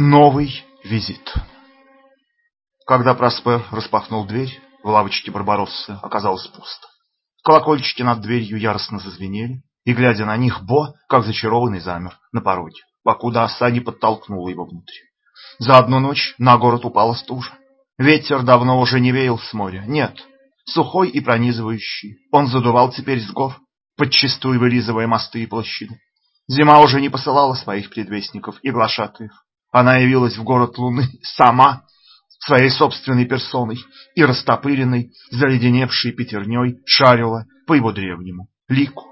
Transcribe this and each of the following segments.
Новый визит. Когда Проспер распахнул дверь, в лавочке Барбароссы оказалось пусто. Колокольчики над дверью яростно зазвенели, и, глядя на них, Бо, как зачарованный, замер на пороге, покуда оса не подтолкнула его внутрь. За одну ночь на город упала стужа. Ветер давно уже не веял с моря, нет, сухой и пронизывающий. Он задувал теперь с гор, подчистую вылизывая мосты и площади. Зима уже не посылала своих предвестников и глашатаев. Она явилась в город Луны сама, своей собственной персоной, и растопыренной, заледеневшей пятерней шарила по его древнему лику.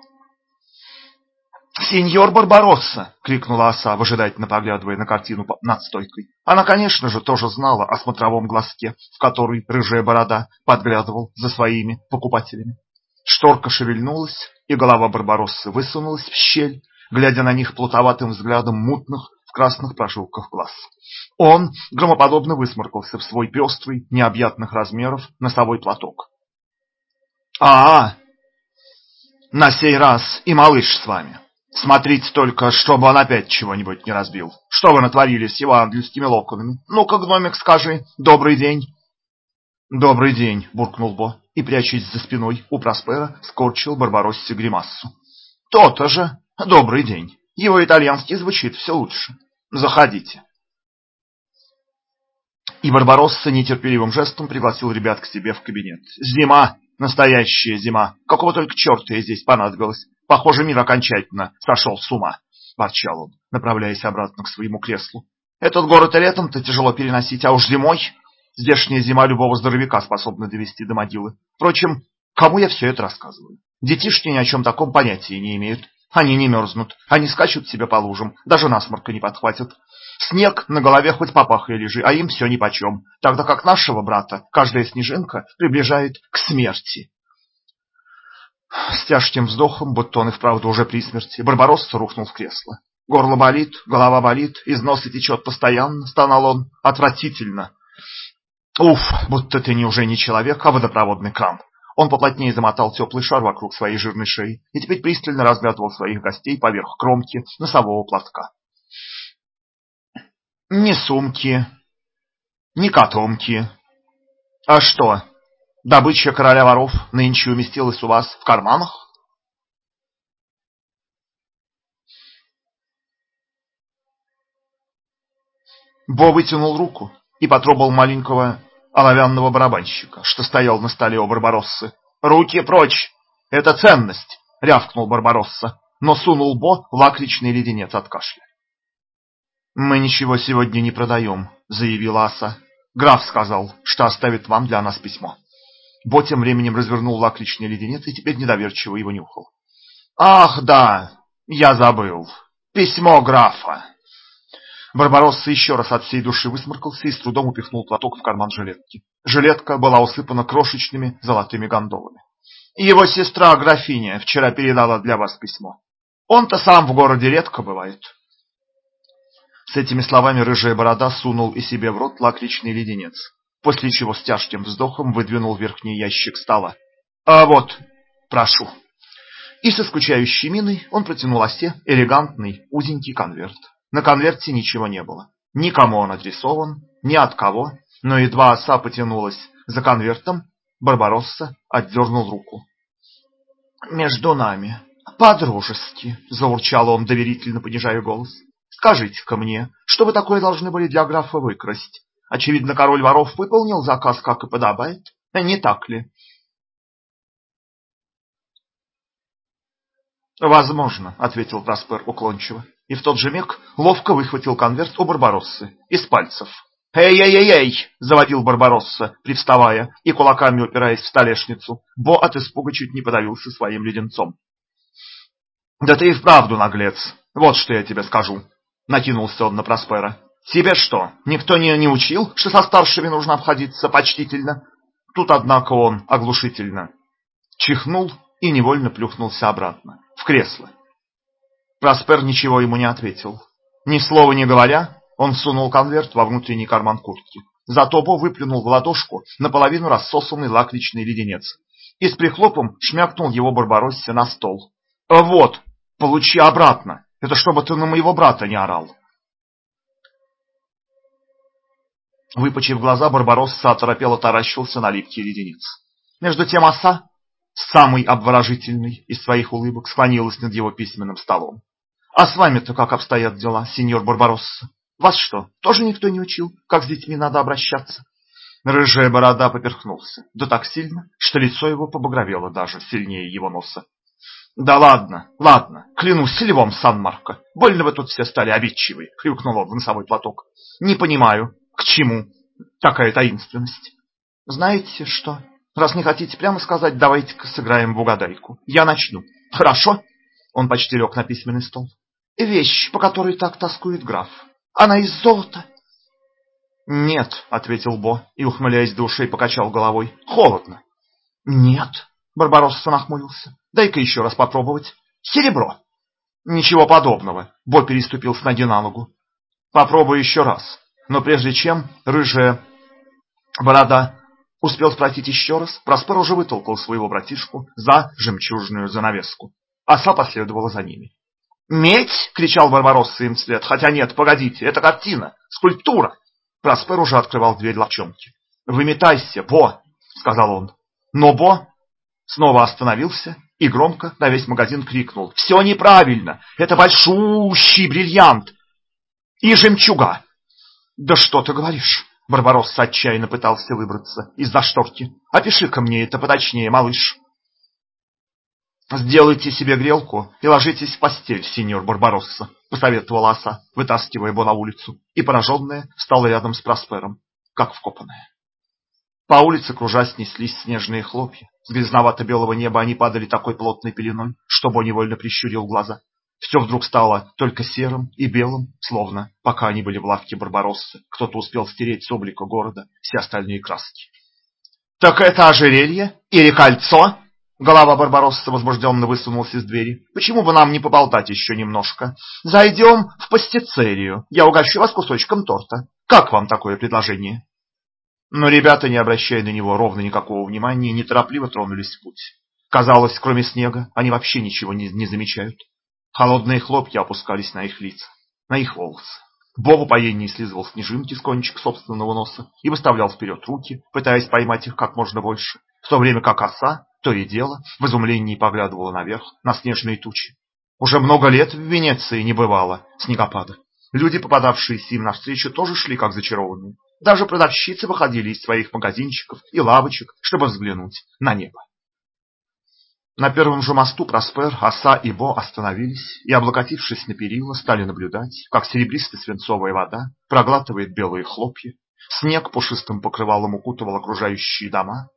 «Сеньор Барбаросса!» — крикнула оса, выжидательно поглядывая на картину над стойкой. Она, конечно же, тоже знала о смотровом глазке, в который рыжая борода подглядывал за своими покупателями. Шторка шевельнулась, и голова Барбароссы высунулась в щель, глядя на них плутоватым взглядом мутных, красных прожилках глаз. Он громоподобно высморкался в свой пестрый, необъятных размеров носовой платок. а, -а, -а На сей раз и малыш с вами. Смотрите только, чтобы он опять чего-нибудь не разбил. Что вы натворили с его ангельскими локонами? Ну-ка, гномик, скажи, добрый день. Добрый день, буркнул Бо и, прячась за спиной у Проспера, скорчил Барбароссе гримассу. То-то же, добрый день. Его итальянский звучит все лучше. Заходите. И Барбаросса нетерпеливым жестом пригласил ребят к себе в кабинет. Зима, настоящая зима. Какого только черта ей здесь понадобилось. Похоже, мир окончательно сошел с ума, ворчал он, направляясь обратно к своему креслу. Этот город и летом-то тяжело переносить, а уж зимой здешняя зима любого здоровяка способна довести до могилы. Впрочем, кому я все это рассказываю? Детишки ни о чем таком понятия не имеют. Они не мерзнут, они скачут себе по лужам, даже насморка не подхватят. Снег на голове хоть попахой лежи, а им все нипочем, тогда как нашего брата каждая снежинка приближает к смерти. С тяжким вздохом, будто он и вправду уже при смерти, Барбаросса рухнул в кресло. Горло болит, голова болит, из носа течет постоянно, стонал он, отвратительно. Уф, будто ты не уже не человек, а водопроводный кран. Он поплотнее замотал теплый шар вокруг своей жирной шеи и теперь пристально разглядывал своих гостей поверх кромки носового платка. Ни сумки, ни котомки. А что, добыча короля воров нынче уместилась у вас в карманах? Бо вытянул руку и потрогал маленького оловянного барабанщика, что стоял на столе у Барбароссы. «Руки прочь! Это ценность!» — рявкнул Барбаросса, но сунул Бо лакричный леденец от кашля. «Мы ничего сегодня не продаем», — заявила Аса. «Граф сказал, что оставит вам для нас письмо». Бо тем временем развернул лакричный леденец и теперь недоверчиво его нюхал. «Ах, да, я забыл. Письмо графа!» Барбаросса еще раз от всей души высморкался и с трудом упихнул платок в карман жилетки. Жилетка была усыпана крошечными золотыми гондолами. Его сестра графиня вчера передала для вас письмо. Он-то сам в городе редко бывает. С этими словами рыжая борода сунул и себе в рот лакричный леденец, после чего с тяжким вздохом выдвинул верхний ящик стола. А вот, прошу. И со скучающей миной он протянул осе элегантный узенький конверт. На конверте ничего не было. Никому он адресован, ни от кого, но едва оса потянулась за конвертом, Барбаросса отдернул руку. «Между нами, по-дружески», — заурчал он, доверительно понижая голос. «Скажите-ка мне, что вы такое должны были для графа выкрасть? Очевидно, король воров выполнил заказ, как и подобает, не так ли?» «Возможно», — ответил Праспер уклончиво и в тот же миг ловко выхватил конверт у Барбароссы из пальцев. «Эй-эй-эй-эй!» — заводил Барбаросса, привставая и кулаками упираясь в столешницу. Бо от испуга чуть не подавился своим леденцом. «Да ты и вправду наглец! Вот что я тебе скажу!» — накинулся он на Проспера. «Тебе что, никто не, не учил, что со старшими нужно обходиться почтительно?» Тут, однако, он оглушительно чихнул и невольно плюхнулся обратно, в кресло. Праспер ничего ему не ответил. Ни слова не говоря, он сунул конверт во внутренний карман куртки. Зато Бо выплюнул в ладошку наполовину рассосанный лакричный леденец и с прихлопом шмякнул его Барбароссе на стол. «Вот, получи обратно! Это чтобы ты на моего брата не орал!» Выпучив глаза, Барбаросса оторопело таращился на липкий леденец. Между тем оса, самый обворожительный из своих улыбок, склонилась над его письменным столом. «А с вами-то как обстоят дела, сеньор Барбаросса? Вас что, тоже никто не учил, как с детьми надо обращаться?» Рыжая борода поперхнулся, да так сильно, что лицо его побагровело даже сильнее его носа. «Да ладно, ладно, клянусь львом Сан-Марко, больно вы тут все стали обидчивы», — хрюкнул он в носовой платок. «Не понимаю, к чему такая таинственность?» «Знаете что, раз не хотите прямо сказать, давайте-ка сыграем в угадайку. Я начну. Хорошо?» Он почти лег на письменный стол. «Вещь, по которой так тоскует граф. Она из золота». «Нет», — ответил Бо и, ухмыляясь до ушей, покачал головой. «Холодно». «Нет», — Барбаросса нахмурился. «Дай-ка еще раз попробовать. Серебро». «Ничего подобного», — Бо переступил с ноги на ногу. «Попробуй еще раз». Но прежде чем рыжая борода успел спросить еще раз, Проспер уже вытолкал своего братишку за жемчужную занавеску. Оса последовала за ними. «Медь!» — кричал Барбаросса им вслед. «Хотя нет, погодите, это картина, скульптура!» Проспер уже открывал дверь ловчонки. «Выметайся, Бо!» — сказал он. Но Бо снова остановился и громко на весь магазин крикнул. «Все неправильно! Это большущий бриллиант! И жемчуга!» «Да что ты говоришь?» Барбаросса отчаянно пытался выбраться из-за шторки. «Опиши-ка мне это поточнее, малыш!» «Сделайте себе грелку и ложитесь в постель, сеньор Барбаросса», — посоветовала оса, вытаскивая его на улицу, и пораженная встала рядом с Проспером, как вкопанная. По улице, кружась, неслись снежные хлопья. С грязновато-белого неба они падали такой плотной пеленой, что Бо невольно прищурил глаза. Все вдруг стало только серым и белым, словно, пока они были в лавке Барбароссы, кто-то успел стереть с облика города все остальные краски. «Так это ожерелье или кольцо?» Голова Барбаросса возбужденно высунулась из двери. «Почему бы нам не поболтать еще немножко? Зайдем в пастицерию. Я угощу вас кусочком торта. Как вам такое предложение?» Но ребята, не обращая на него ровно никакого внимания, неторопливо тронулись в путь. Казалось, кроме снега, они вообще ничего не, не замечают. Холодные хлопья опускались на их лица, на их волосы. Боб упоеннее слизывал снежинки с кончика собственного носа и выставлял вперед руки, пытаясь поймать их как можно больше, в то время как оса то и дело в изумлении поглядывала наверх на снежные тучи. Уже много лет в Венеции не бывало снегопада. Люди, попадавшиеся им навстречу, тоже шли как зачарованные. Даже продавщицы выходили из своих магазинчиков и лавочек, чтобы взглянуть на небо. На первом же мосту Проспер, Оса и Бо остановились и, облокотившись на перила, стали наблюдать, как серебристо-свинцовая вода проглатывает белые хлопья, снег пушистым покрывалом укутывал окружающие дома,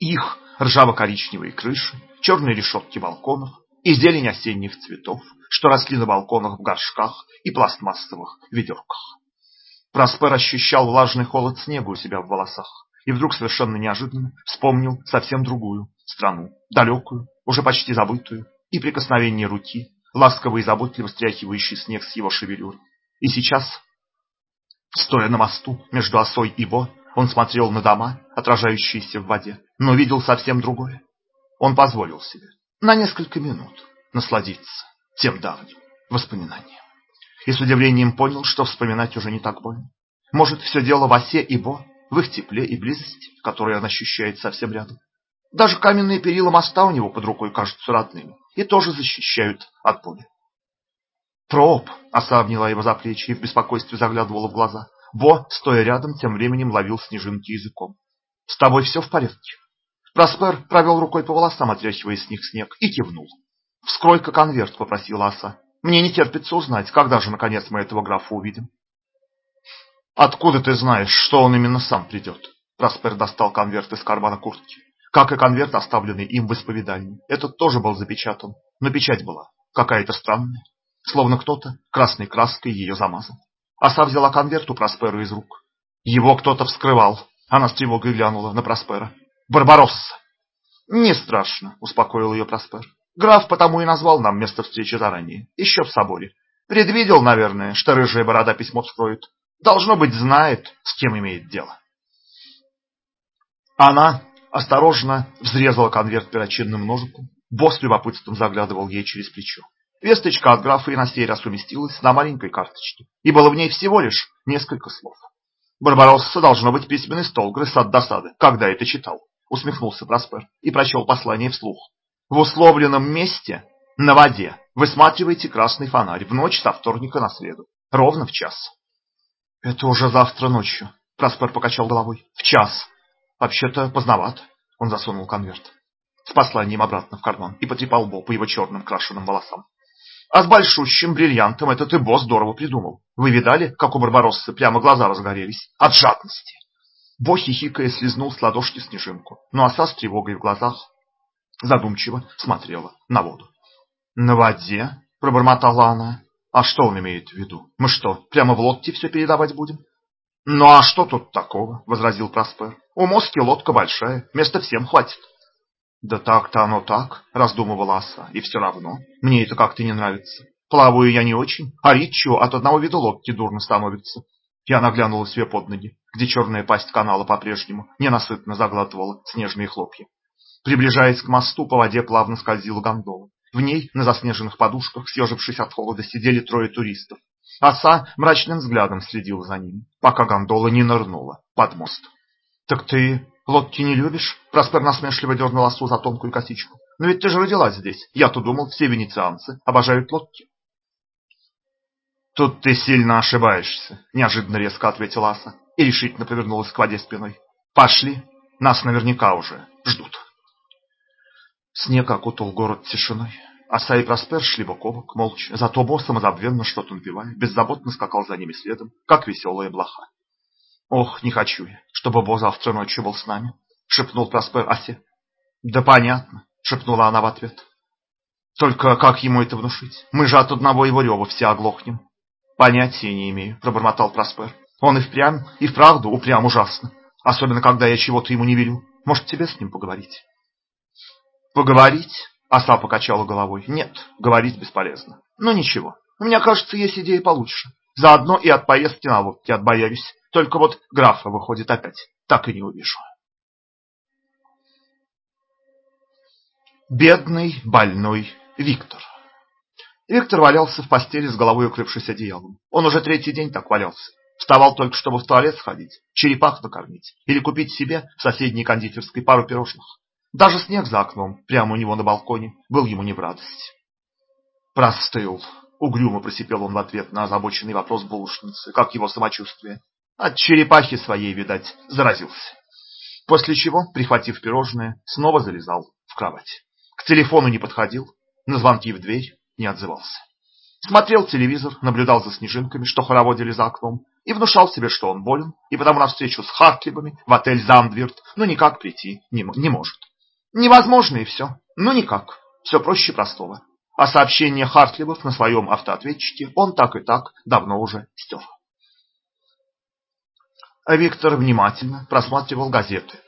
их ржаво-коричневые крыши, черные решетки балконов и зелень осенних цветов, что росли на балконах в горшках и пластмассовых ведерках. Проспер ощущал влажный холод снега у себя в волосах и вдруг совершенно неожиданно вспомнил совсем другую страну, далекую, уже почти забытую, и прикосновение руки, ласково и заботливо стряхивающий снег с его шевелюры. И сейчас, стоя на мосту между осой и Бо, он смотрел на дома, отражающиеся в воде, но видел совсем другое. Он позволил себе на несколько минут насладиться тем давним воспоминанием. И с удивлением понял, что вспоминать уже не так больно. Может, все дело в осе и Бо, в их тепле и близости, которую он ощущает совсем рядом. Даже каменные перила моста у него под рукой кажутся родными и тоже защищают от боли. Проб оса обняла его за плечи и в беспокойстве заглядывала в глаза. Бо, стоя рядом, тем временем ловил снежинки языком. «С тобой все в порядке?» Проспер провел рукой по волосам, отряхивая с них снег, и кивнул. «Вскрой-ка конверт», — попросила оса. «Мне не терпится узнать, когда же, наконец, мы этого графа увидим». «Откуда ты знаешь, что он именно сам придет?» Проспер достал конверт из кармана куртки. Как и конверт, оставленный им в исповедании. Этот тоже был запечатан, но печать была какая-то странная, словно кто-то красной краской ее замазал. Оса взяла конверт у Проспера из рук. Его кто-то вскрывал. Она с тревогой глянула на Проспера. «Барбаросса!» «Не страшно», — успокоил ее Проспер. «Граф потому и назвал нам место встречи заранее, еще в соборе. Предвидел, наверное, что рыжая борода письмо вскроет. Должно быть, знает, с кем имеет дело». Она осторожно взрезала конверт перочинным ножиком. Босс любопытством заглядывал ей через плечо. Весточка от графа и на сей раз уместилась на маленькой карточке, и было в ней всего лишь несколько слов. Барбаросса должно быть письменный стол грыз от досады, когда это читал. Усмехнулся Проспер и прочел послание вслух. В условленном месте на воде высматривайте красный фонарь в ночь со вторника на среду, ровно в час. Это уже завтра ночью, Проспер покачал головой. В час. Вообще-то поздновато. Он засунул конверт с посланием обратно в карман и потрепал Бо по его черным крашеным волосам. А с большущим бриллиантом это ты, Бо, здорово придумал. Вы видали, как у Барбароссы прямо глаза разгорелись от жадности? Бо, хихикая, слезнул с ладошки снежинку, но оса с тревогой в глазах задумчиво смотрела на воду. «На воде?» – пробормотала она. «А что он имеет в виду? Мы что, прямо в лодке все передавать будем?» «Ну а что тут такого?» – возразил Проспер. «У Моски лодка большая, места всем хватит». «Да так-то оно так», – раздумывала оса, – «и все равно. Мне это как-то не нравится. Плаваю я не очень, а Ричу от одного вида лодки дурно становится». Я наглянула себе под ноги, где черная пасть канала по-прежнему ненасытно заглатывала снежные хлопья. Приближаясь к мосту, по воде плавно скользила гондола. В ней, на заснеженных подушках, съежившись от холода, сидели трое туристов. Оса мрачным взглядом следила за ними, пока гондола не нырнула под мост. «Так ты лодки не любишь?» Проспер насмешливо дернул осу за тонкую косичку. «Но ведь ты же родилась здесь. Я-то думал, все венецианцы обожают лодки». «Тут ты сильно ошибаешься», – неожиданно резко ответила Аса и решительно повернулась к воде спиной. «Пошли, нас наверняка уже ждут». Снег окутал город тишиной. Оса и Проспер шли бок о бок, молча, зато Бо, самозабвенно что-то напевая, беззаботно скакал за ними следом, как веселая блоха. «Ох, не хочу я, чтобы Бо завтра ночью был с нами», — шепнул Проспер Осе. «Да понятно», — шепнула она в ответ. «Только как ему это внушить? Мы же от одного его рева все оглохнем». «Понятия не имею», — пробормотал Проспер. «Он и впрямь, и вправду упрям ужасно, особенно когда я чего-то ему не велю. Может, тебе с ним поговорить?» «Поговорить?» Оса покачала головой. «Нет, говорить бесполезно. Но ничего, у меня, кажется, есть идея получше. Заодно и от поездки на лодке отбоярюсь. Только вот графа, выходит, опять так и не увижу». Бедный, больной Виктор. Виктор валялся в постели с головой укрывшись одеялом. Он уже третий день так валялся. Вставал только, чтобы в туалет сходить, черепах накормить или купить себе в соседней кондитерской пару пирожных. Даже снег за окном, прямо у него на балконе, был ему не в радость. «Простыл», — угрюмо просипел он в ответ на озабоченный вопрос булочницы, как его самочувствие. От черепахи своей, видать, заразился. После чего, прихватив пирожное, снова залезал в кровать. К телефону не подходил, на звонки в дверь не отзывался. Смотрел телевизор, наблюдал за снежинками, что хороводили за окном, и внушал себе, что он болен, и потому на встречу с Хартлибами в отель Зандвирт ну никак прийти не, не может. Невозможно и все. Ну никак. Все проще простого. А сообщение Хартлибов на своем автоответчике он так и так давно уже стер. А Виктор внимательно просматривал газеты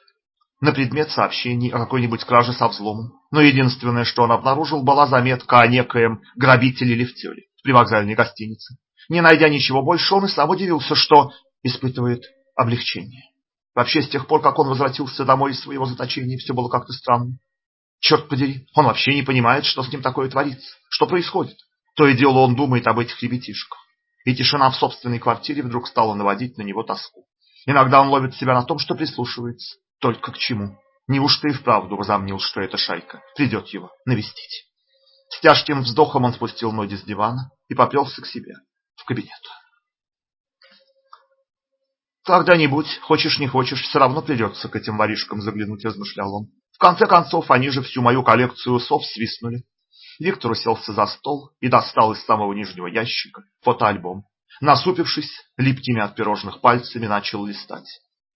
на предмет сообщений о какой-нибудь краже со взломом. Но единственное, что он обнаружил, была заметка о некоем грабителе-лифтеле в привокзальной гостинице. Не найдя ничего больше, он и сам удивился, что испытывает облегчение. Вообще, с тех пор, как он возвратился домой из своего заточения, все было как-то странно. Черт подери, он вообще не понимает, что с ним такое творится, что происходит. То и дело он думает об этих ребятишках. И тишина в собственной квартире вдруг стала наводить на него тоску. Иногда он ловит себя на том, что прислушивается. Только к чему? Неужто и вправду возомнил, что эта шайка придет его навестить? С тяжким вздохом он спустил ноги с дивана и поплелся к себе в кабинет. Когда-нибудь, хочешь не хочешь, все равно придется к этим воришкам заглянуть, размышлял он. Конце концов, они же всю мою коллекцию сов свистнули. Виктор уселся за стол и достал из самого нижнего ящика фотоальбом. Насупившись, липкими от пирожных пальцами начал листать.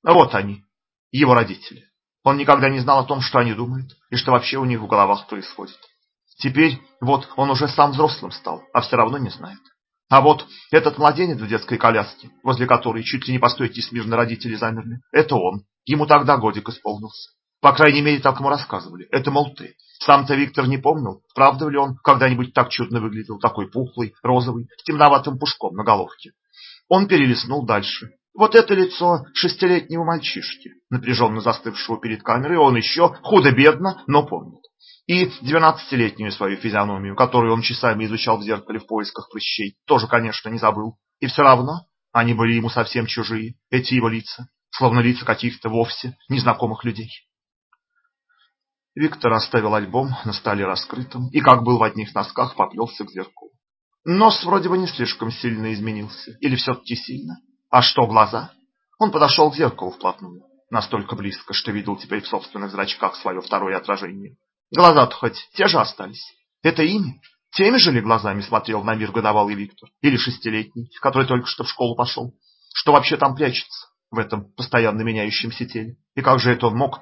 Вот они, его родители. Он никогда не знал о том, что они думают, и что вообще у них в головах происходит. Теперь вот он уже сам взрослым стал, а все равно не знает. А вот этот младенец в детской коляске, возле которой чуть ли не по стойке смирно родители замерли, это он. Ему тогда годик исполнился. По крайней мере, так ему рассказывали. Это, мол, ты. Сам-то Виктор не помнил, правда ли он когда-нибудь так чудно выглядел, такой пухлый, розовый, с темноватым пушком на головке. Он перелистнул дальше. Вот это лицо шестилетнего мальчишки, напряженно застывшего перед камерой, он еще худо-бедно, но помнит и двенадцатилетнюю свою физиономию, которую он часами изучал в зеркале в поисках прыщей, тоже, конечно, не забыл. И все равно Они были ему совсем чужие, эти его лица, словно лица каких-то вовсе незнакомых людей. Виктор оставил альбом на столе раскрытым и, как был в одних носках, поплелся к зеркалу. Нос вроде бы не слишком сильно изменился, или все-таки сильно. А что глаза? Он подошел к зеркалу вплотную, настолько близко, что видел теперь в собственных зрачках свое второе отражение. Глаза-то хоть те же остались. Это ими? Теми же ли глазами смотрел на мир годовалый Виктор? Или шестилетний, который только что в школу пошел? Что вообще там прячется в этом постоянно меняющемся теле? И как же это он мог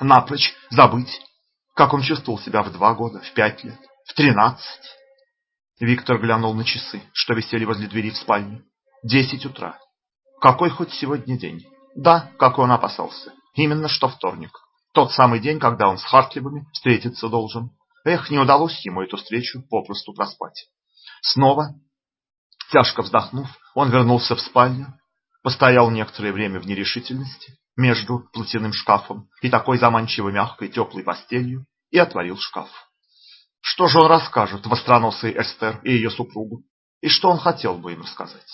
напрочь забыть, как он чувствовал себя в два года, в пять лет, в тринадцать. Виктор глянул на часы, что висели возле двери в спальню. Десять утра. Какой хоть сегодня день? Да, как он опасался. Именно что вторник. Тот самый день, когда он с Хартливыми встретиться должен. Эх, не удалось ему эту встречу попросту проспать. Снова, тяжко вздохнув, он вернулся в спальню, постоял некоторое время в нерешительности, между платяным шкафом и такой заманчиво мягкой теплой постелью и отворил шкаф. Что же он расскажет востроносой Эстер и ее супругу? И что он хотел бы им рассказать?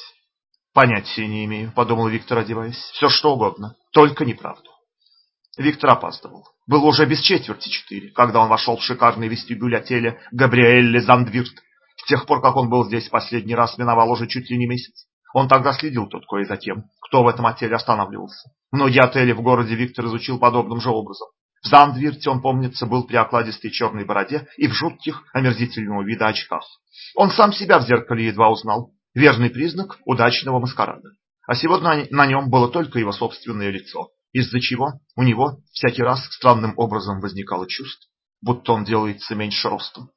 Понятия не имею, подумал Виктор, одеваясь. Все что угодно, только неправду. Виктор опаздывал. Было уже без четверти четыре, когда он вошел в шикарный вестибюль отеля Габриэль Зандвирт. С тех пор, как он был здесь последний раз, миновал уже чуть ли не месяц. Он тогда следил тут кое за тем, кто в этом отеле останавливался. Многие отели в городе Виктор изучил подобным же образом. В Зандвирте он, помнится, был при окладистой черной бороде и в жутких, омерзительного вида очках. Он сам себя в зеркале едва узнал. Верный признак удачного маскарада. А сегодня на нем было только его собственное лицо, из-за чего у него всякий раз странным образом возникало чувство, будто он делается меньше ростом.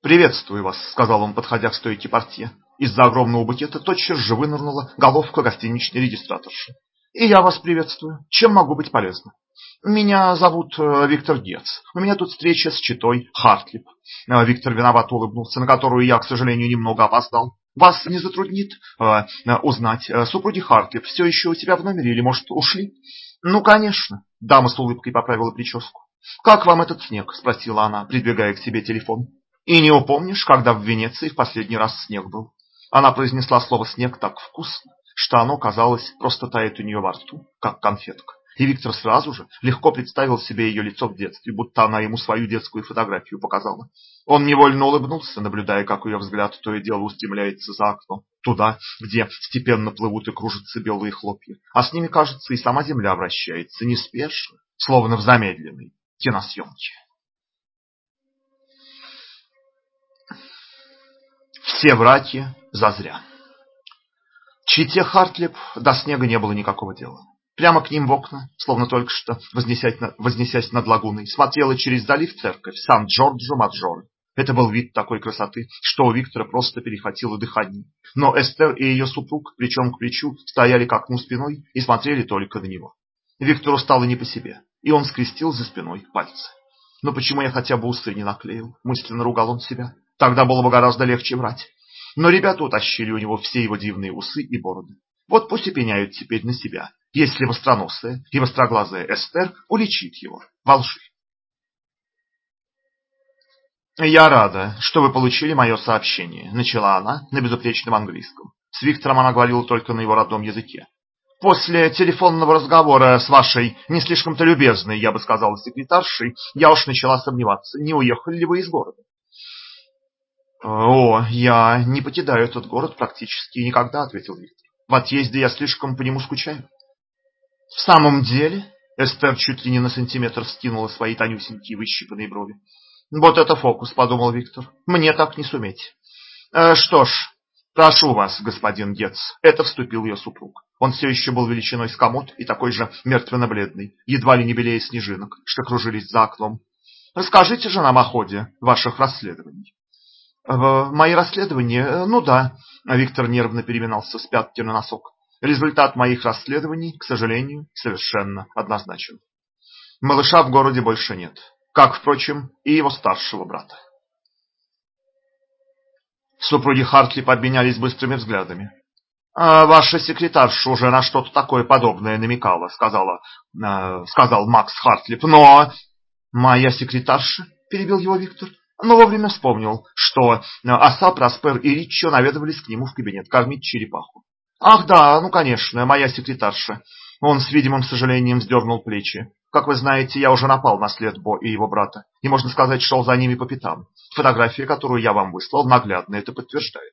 «Приветствую вас», — сказал он, подходя к стойке портье. Из-за огромного букета тотчас же вынырнула головка гостиничной регистраторши. «И я вас приветствую. Чем могу быть полезна?» «Меня зовут э, Виктор Гец. У меня тут встреча с читой Хартлип». Э, Виктор виноват улыбнулся, на которую я, к сожалению, немного опоздал. «Вас не затруднит э, узнать, супруги Хартлип все еще у тебя в номере или, может, ушли?» «Ну, конечно», — дама с улыбкой поправила прическу. «Как вам этот снег?» — спросила она, придвигая к себе телефон. И не упомнишь, когда в Венеции в последний раз снег был? Она произнесла слово «снег» так вкусно, что оно, казалось, просто тает у нее во рту, как конфетка. И Виктор сразу же легко представил себе ее лицо в детстве, будто она ему свою детскую фотографию показала. Он невольно улыбнулся, наблюдая, как ее взгляд то и дело устремляется за окно, туда, где степенно плывут и кружатся белые хлопья, а с ними, кажется, и сама земля вращается неспешно, словно в замедленной киносъемке. Все братья зазря. Чите Хартлип до снега не было никакого дела. Прямо к ним в окна, словно только что вознесясь, над, лагуной, смотрела через залив церковь Сан-Джорджо-Маджоре. Это был вид такой красоты, что у Виктора просто перехватило дыхание. Но Эстер и ее супруг плечом к плечу стояли к окну спиной и смотрели только на него. Виктору стало не по себе, и он скрестил за спиной пальцы. Но почему я хотя бы усы не наклеил? Мысленно ругал он себя. Тогда было бы гораздо легче врать. Но ребята утащили у него все его дивные усы и бороды. Вот пусть и пеняют теперь на себя, если востроносая и востроглазая Эстер уличит его во лжи. «Я рада, что вы получили мое сообщение», — начала она на безупречном английском. С Виктором она говорила только на его родном языке. «После телефонного разговора с вашей не слишком-то любезной, я бы сказала, секретаршей, я уж начала сомневаться, не уехали ли вы из города. «О, я не покидаю этот город практически никогда», — ответил Виктор. «В отъезде я слишком по нему скучаю». «В самом деле?» — Эстер чуть ли не на сантиметр скинула свои тонюсенькие выщипанные брови. «Вот это фокус», — подумал Виктор. «Мне так не суметь». «Э, «Что ж, прошу вас, господин Гетц», — это вступил ее супруг. Он все еще был величиной с комод и такой же мертвенно-бледный, едва ли не белее снежинок, что кружились за окном. «Расскажите же нам о ходе ваших расследований». Мои расследования, э, ну да, Виктор нервно переминался с пятки на носок. Результат моих расследований, к сожалению, совершенно однозначен. Малыша в городе больше нет, как, впрочем, и его старшего брата. Супруги Хартли подменялись быстрыми взглядами. «А «Ваша секретарша уже на что-то такое подобное намекала», — сказала, э, сказал Макс Хартлип. «Но...» «Моя секретарша?» — перебил его Виктор. Но вовремя вспомнил, что Оса, Проспер и Риччо наведывались к нему в кабинет кормить черепаху. «Ах да, ну конечно, моя секретарша». Он с видимым сожалением вздернул плечи. Как вы знаете, я уже напал на след Бо и его брата, и, можно сказать, шел за ними по пятам. Фотография, которую я вам выслал, наглядно это подтверждает.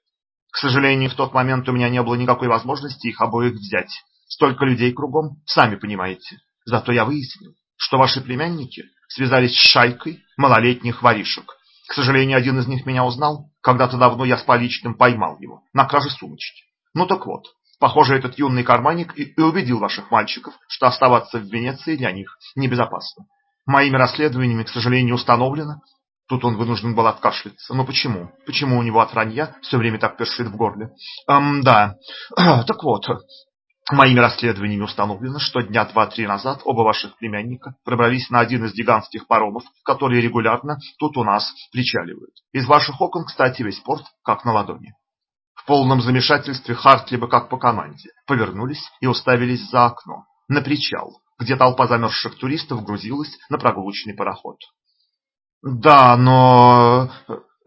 К сожалению, в тот момент у меня не было никакой возможности их обоих взять. Столько людей кругом, сами понимаете. Зато я выяснил, что ваши племянники связались с шайкой малолетних воришек. К сожалению, один из них меня узнал. Когда-то давно я с поличным поймал его на краже сумочки. Ну так вот, Похоже, этот юный карманник и, и убедил ваших мальчиков, что оставаться в Венеции для них небезопасно. Моими расследованиями, к сожалению, установлено. Тут он вынужден был откашляться. Но почему? Почему у него от вранья все время так першит в горле? Эм, да. Так вот, Моими расследованиями установлено, что дня два-три назад оба ваших племянника пробрались на один из гигантских паромов, которые регулярно тут у нас причаливают. Из ваших окон, кстати, весь порт как на ладони. В полном замешательстве Хартлиба, как по команде, повернулись и уставились за окно, на причал, где толпа замерзших туристов грузилась на прогулочный пароход. «Да, но...»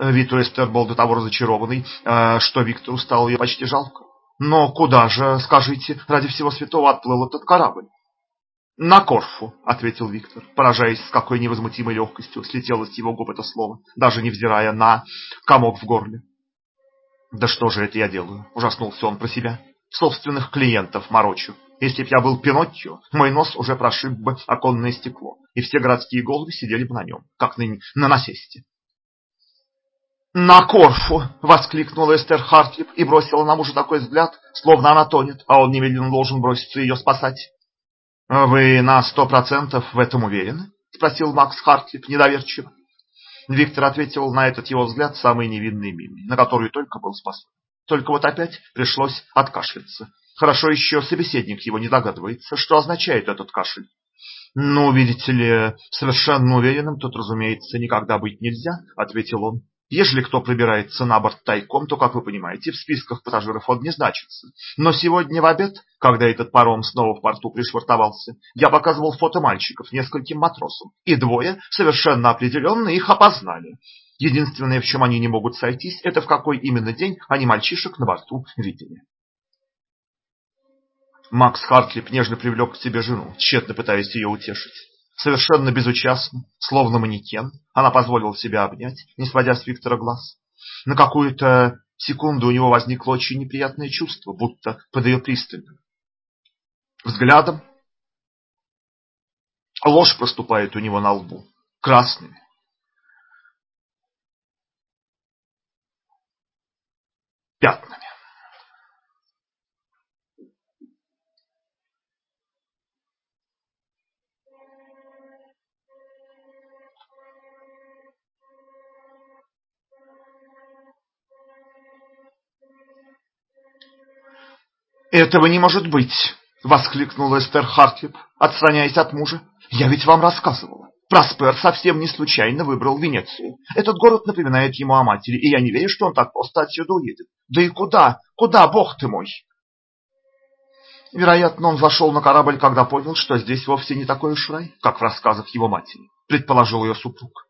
Вид Эстер был до того разочарованный, э, что Виктору стало ее почти жалко. «Но куда же, скажите, ради всего святого отплыл этот корабль?» «На Корфу», — ответил Виктор, поражаясь, с какой невозмутимой легкостью слетело с его губ это слово, даже невзирая на комок в горле. Да что же это я делаю? Ужаснулся он про себя. Собственных клиентов морочу. Если б я был Пиноккио, мой нос уже прошиб бы оконное стекло, и все городские головы сидели бы на нем, как на, на насесте. «На Корфу!» — воскликнула Эстер Хартлип и бросила на мужа такой взгляд, словно она тонет, а он немедленно должен броситься ее спасать. «Вы на сто процентов в этом уверены?» — спросил Макс Хартлип недоверчиво. Виктор ответил на этот его взгляд самой невинной мимой, на которую только был способен. Только вот опять пришлось откашляться. Хорошо еще собеседник его не догадывается, что означает этот кашель. «Ну, видите ли, совершенно уверенным тут, разумеется, никогда быть нельзя», — ответил он. Ежели кто пробирается на борт тайком, то, как вы понимаете, в списках пассажиров он не значится. Но сегодня в обед, когда этот паром снова в порту пришвартовался, я показывал фото мальчиков нескольким матросам, и двое совершенно определенно их опознали. Единственное, в чем они не могут сойтись, это в какой именно день они мальчишек на борту видели. Макс Хартлип нежно привлек к себе жену, тщетно пытаясь ее утешить. Совершенно безучастно, словно манекен, она позволила себя обнять, не сводя с Виктора глаз. На какую-то секунду у него возникло очень неприятное чувство, будто под ее пристальным взглядом ложь проступает у него на лбу, красными. Пятнами. «Этого не может быть!» — воскликнула Эстер Хартлип, отстраняясь от мужа. «Я ведь вам рассказывала. Проспер совсем не случайно выбрал Венецию. Этот город напоминает ему о матери, и я не верю, что он так просто отсюда уедет. Да и куда? Куда, бог ты мой?» Вероятно, он зашел на корабль, когда понял, что здесь вовсе не такой уж рай, как в рассказах его матери, предположил ее супруг.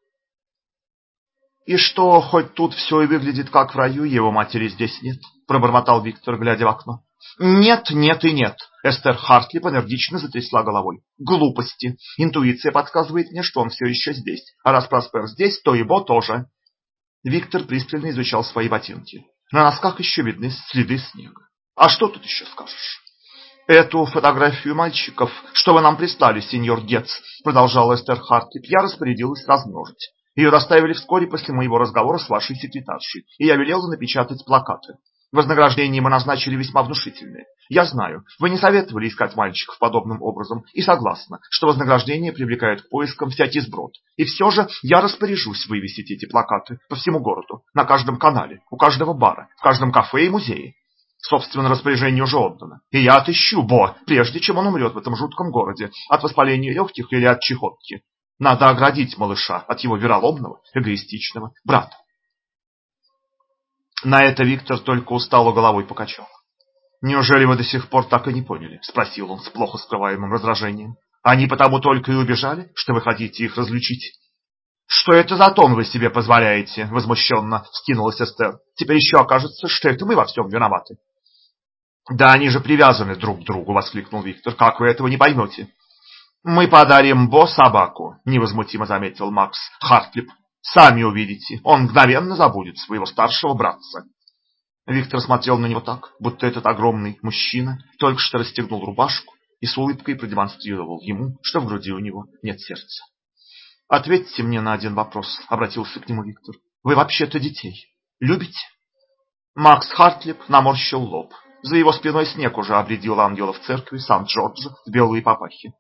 И что, хоть тут все и выглядит как в раю, его матери здесь нет, пробормотал Виктор, глядя в окно. Нет, нет и нет. Эстер Хартли энергично затрясла головой. Глупости. Интуиция подсказывает мне, что он все еще здесь. А раз Проспер здесь, то Бо тоже. Виктор пристально изучал свои ботинки. На носках еще видны следы снега. А что тут еще скажешь? Эту фотографию мальчиков, что вы нам прислали, сеньор Гетц, продолжал Эстер Хартлип, я распорядилась размножить. Ее доставили вскоре после моего разговора с вашей секретаршей, и я велела напечатать плакаты. Вознаграждение мы назначили весьма внушительное. Я знаю, вы не советовали искать мальчиков подобным образом, и согласна, что вознаграждение привлекает к поискам всякий сброд. И все же я распоряжусь вывесить эти плакаты по всему городу, на каждом канале, у каждого бара, в каждом кафе и музее. Собственно, распоряжение уже отдано. И я отыщу Бо, прежде чем он умрет в этом жутком городе, от воспаления легких или от чехотки. Надо оградить малыша от его вероломного, эгоистичного брата. На это Виктор только устало головой покачал. «Неужели вы до сих пор так и не поняли?» – спросил он с плохо скрываемым раздражением. «Они потому только и убежали, что вы хотите их разлучить?» «Что это за тон вы себе позволяете?» – возмущенно скинулась Эстер. «Теперь еще окажется, что это мы во всем виноваты». «Да они же привязаны друг к другу!» – воскликнул Виктор. «Как вы этого не поймете?» «Мы подарим Бо собаку», – невозмутимо заметил Макс Хартлип. «Сами увидите, он мгновенно забудет своего старшего братца». Виктор смотрел на него так, будто этот огромный мужчина только что расстегнул рубашку и с улыбкой продемонстрировал ему, что в груди у него нет сердца. «Ответьте мне на один вопрос», — обратился к нему Виктор. «Вы вообще-то детей любите?» Макс Хартлип наморщил лоб. За его спиной снег уже обредил ангелов церкви Сан-Джорджа в белые папахи.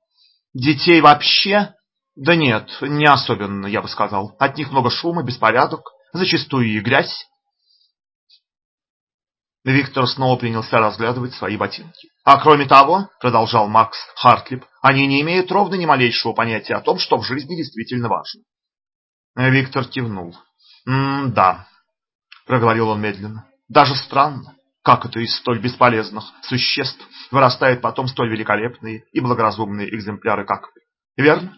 «Детей вообще?» «Да нет, не особенно, я бы сказал. От них много шума, беспорядок, зачастую и грязь. Виктор снова принялся разглядывать свои ботинки. А кроме того, продолжал Макс Хартлип, они не имеют ровно ни малейшего понятия о том, что в жизни действительно важно. Виктор кивнул. «М-да», — проговорил он медленно. «Даже странно, как это из столь бесполезных существ вырастают потом столь великолепные и благоразумные экземпляры, как вы. Верно?»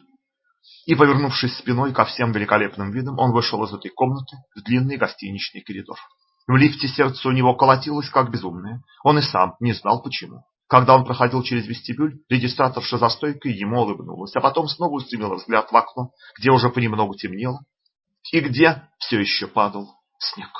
И, повернувшись спиной ко всем великолепным видам, он вышел из этой комнаты в длинный гостиничный коридор. В лифте сердце у него колотилось как безумное. Он и сам не знал почему. Когда он проходил через вестибюль, регистраторша за стойкой ему улыбнулась, а потом снова устремила взгляд в окно, где уже понемногу темнело, и где все еще падал снег.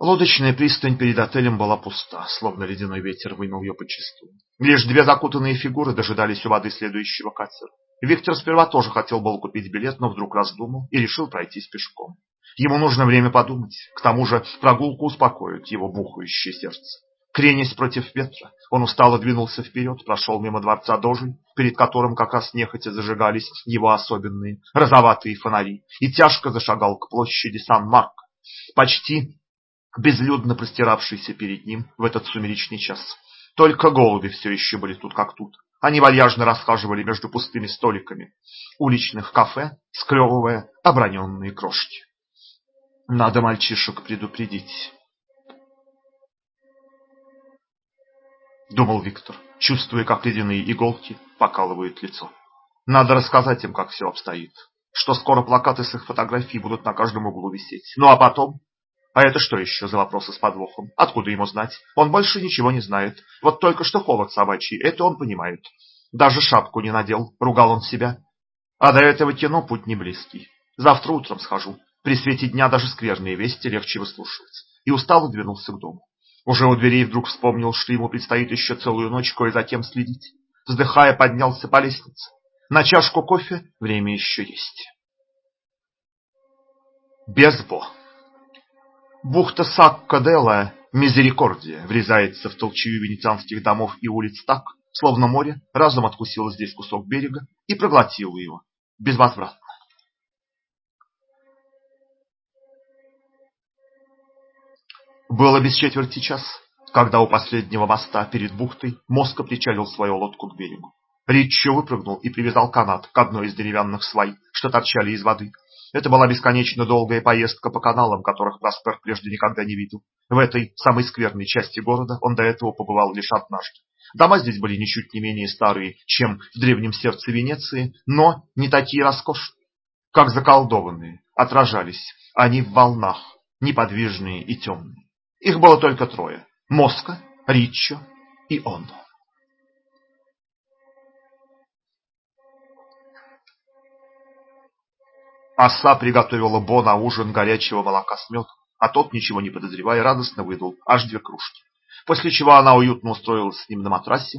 Лодочная пристань перед отелем была пуста, словно ледяной ветер вынул ее подчистую. Лишь две закутанные фигуры дожидались у воды следующего катера. Виктор сперва тоже хотел был купить билет, но вдруг раздумал и решил пройтись пешком. Ему нужно время подумать. К тому же прогулку успокоит его бухающее сердце. Кренясь против ветра, он устало двинулся вперед, прошел мимо дворца Дожи, перед которым как раз нехотя зажигались его особенные розоватые фонари, и тяжко зашагал к площади Сан-Марко, почти безлюдно простиравшийся перед ним в этот сумеречный час. Только голуби все еще были тут как тут. Они вальяжно расхаживали между пустыми столиками уличных кафе, склевывая оброненные крошки. Надо мальчишек предупредить. Думал Виктор, чувствуя, как ледяные иголки покалывают лицо. Надо рассказать им, как все обстоит. Что скоро плакаты с их фотографией будут на каждом углу висеть. Ну а потом... А это что еще за вопросы с подвохом? Откуда ему знать? Он больше ничего не знает. Вот только что холод собачий, это он понимает. Даже шапку не надел, ругал он себя. А до этого кино путь не близкий. Завтра утром схожу. При свете дня даже скверные вести легче выслушивать. И устало двинулся к дому. Уже у дверей вдруг вспомнил, что ему предстоит еще целую ночь кое за кем следить. Вздыхая, поднялся по лестнице. На чашку кофе время еще есть. Безбо. Бухта Саккаделла Мизерикордия врезается в толчую венецианских домов и улиц так, словно море разом откусило здесь кусок берега и проглотило его безвозвратно. Было без четверти час, когда у последнего моста перед бухтой Моска причалил свою лодку к берегу. Риччо выпрыгнул и привязал канат к одной из деревянных свай, что торчали из воды. Это была бесконечно долгая поездка по каналам, которых Проспер прежде никогда не видел. В этой самой скверной части города он до этого побывал лишь однажды. Дома здесь были ничуть не менее старые, чем в древнем сердце Венеции, но не такие роскошные. Как заколдованные, отражались они в волнах, неподвижные и темные. Их было только трое – Моска, Риччо и он. Оса приготовила Бо на ужин горячего молока с медом, а тот, ничего не подозревая, радостно выдал аж две кружки. После чего она уютно устроилась с ним на матрасе,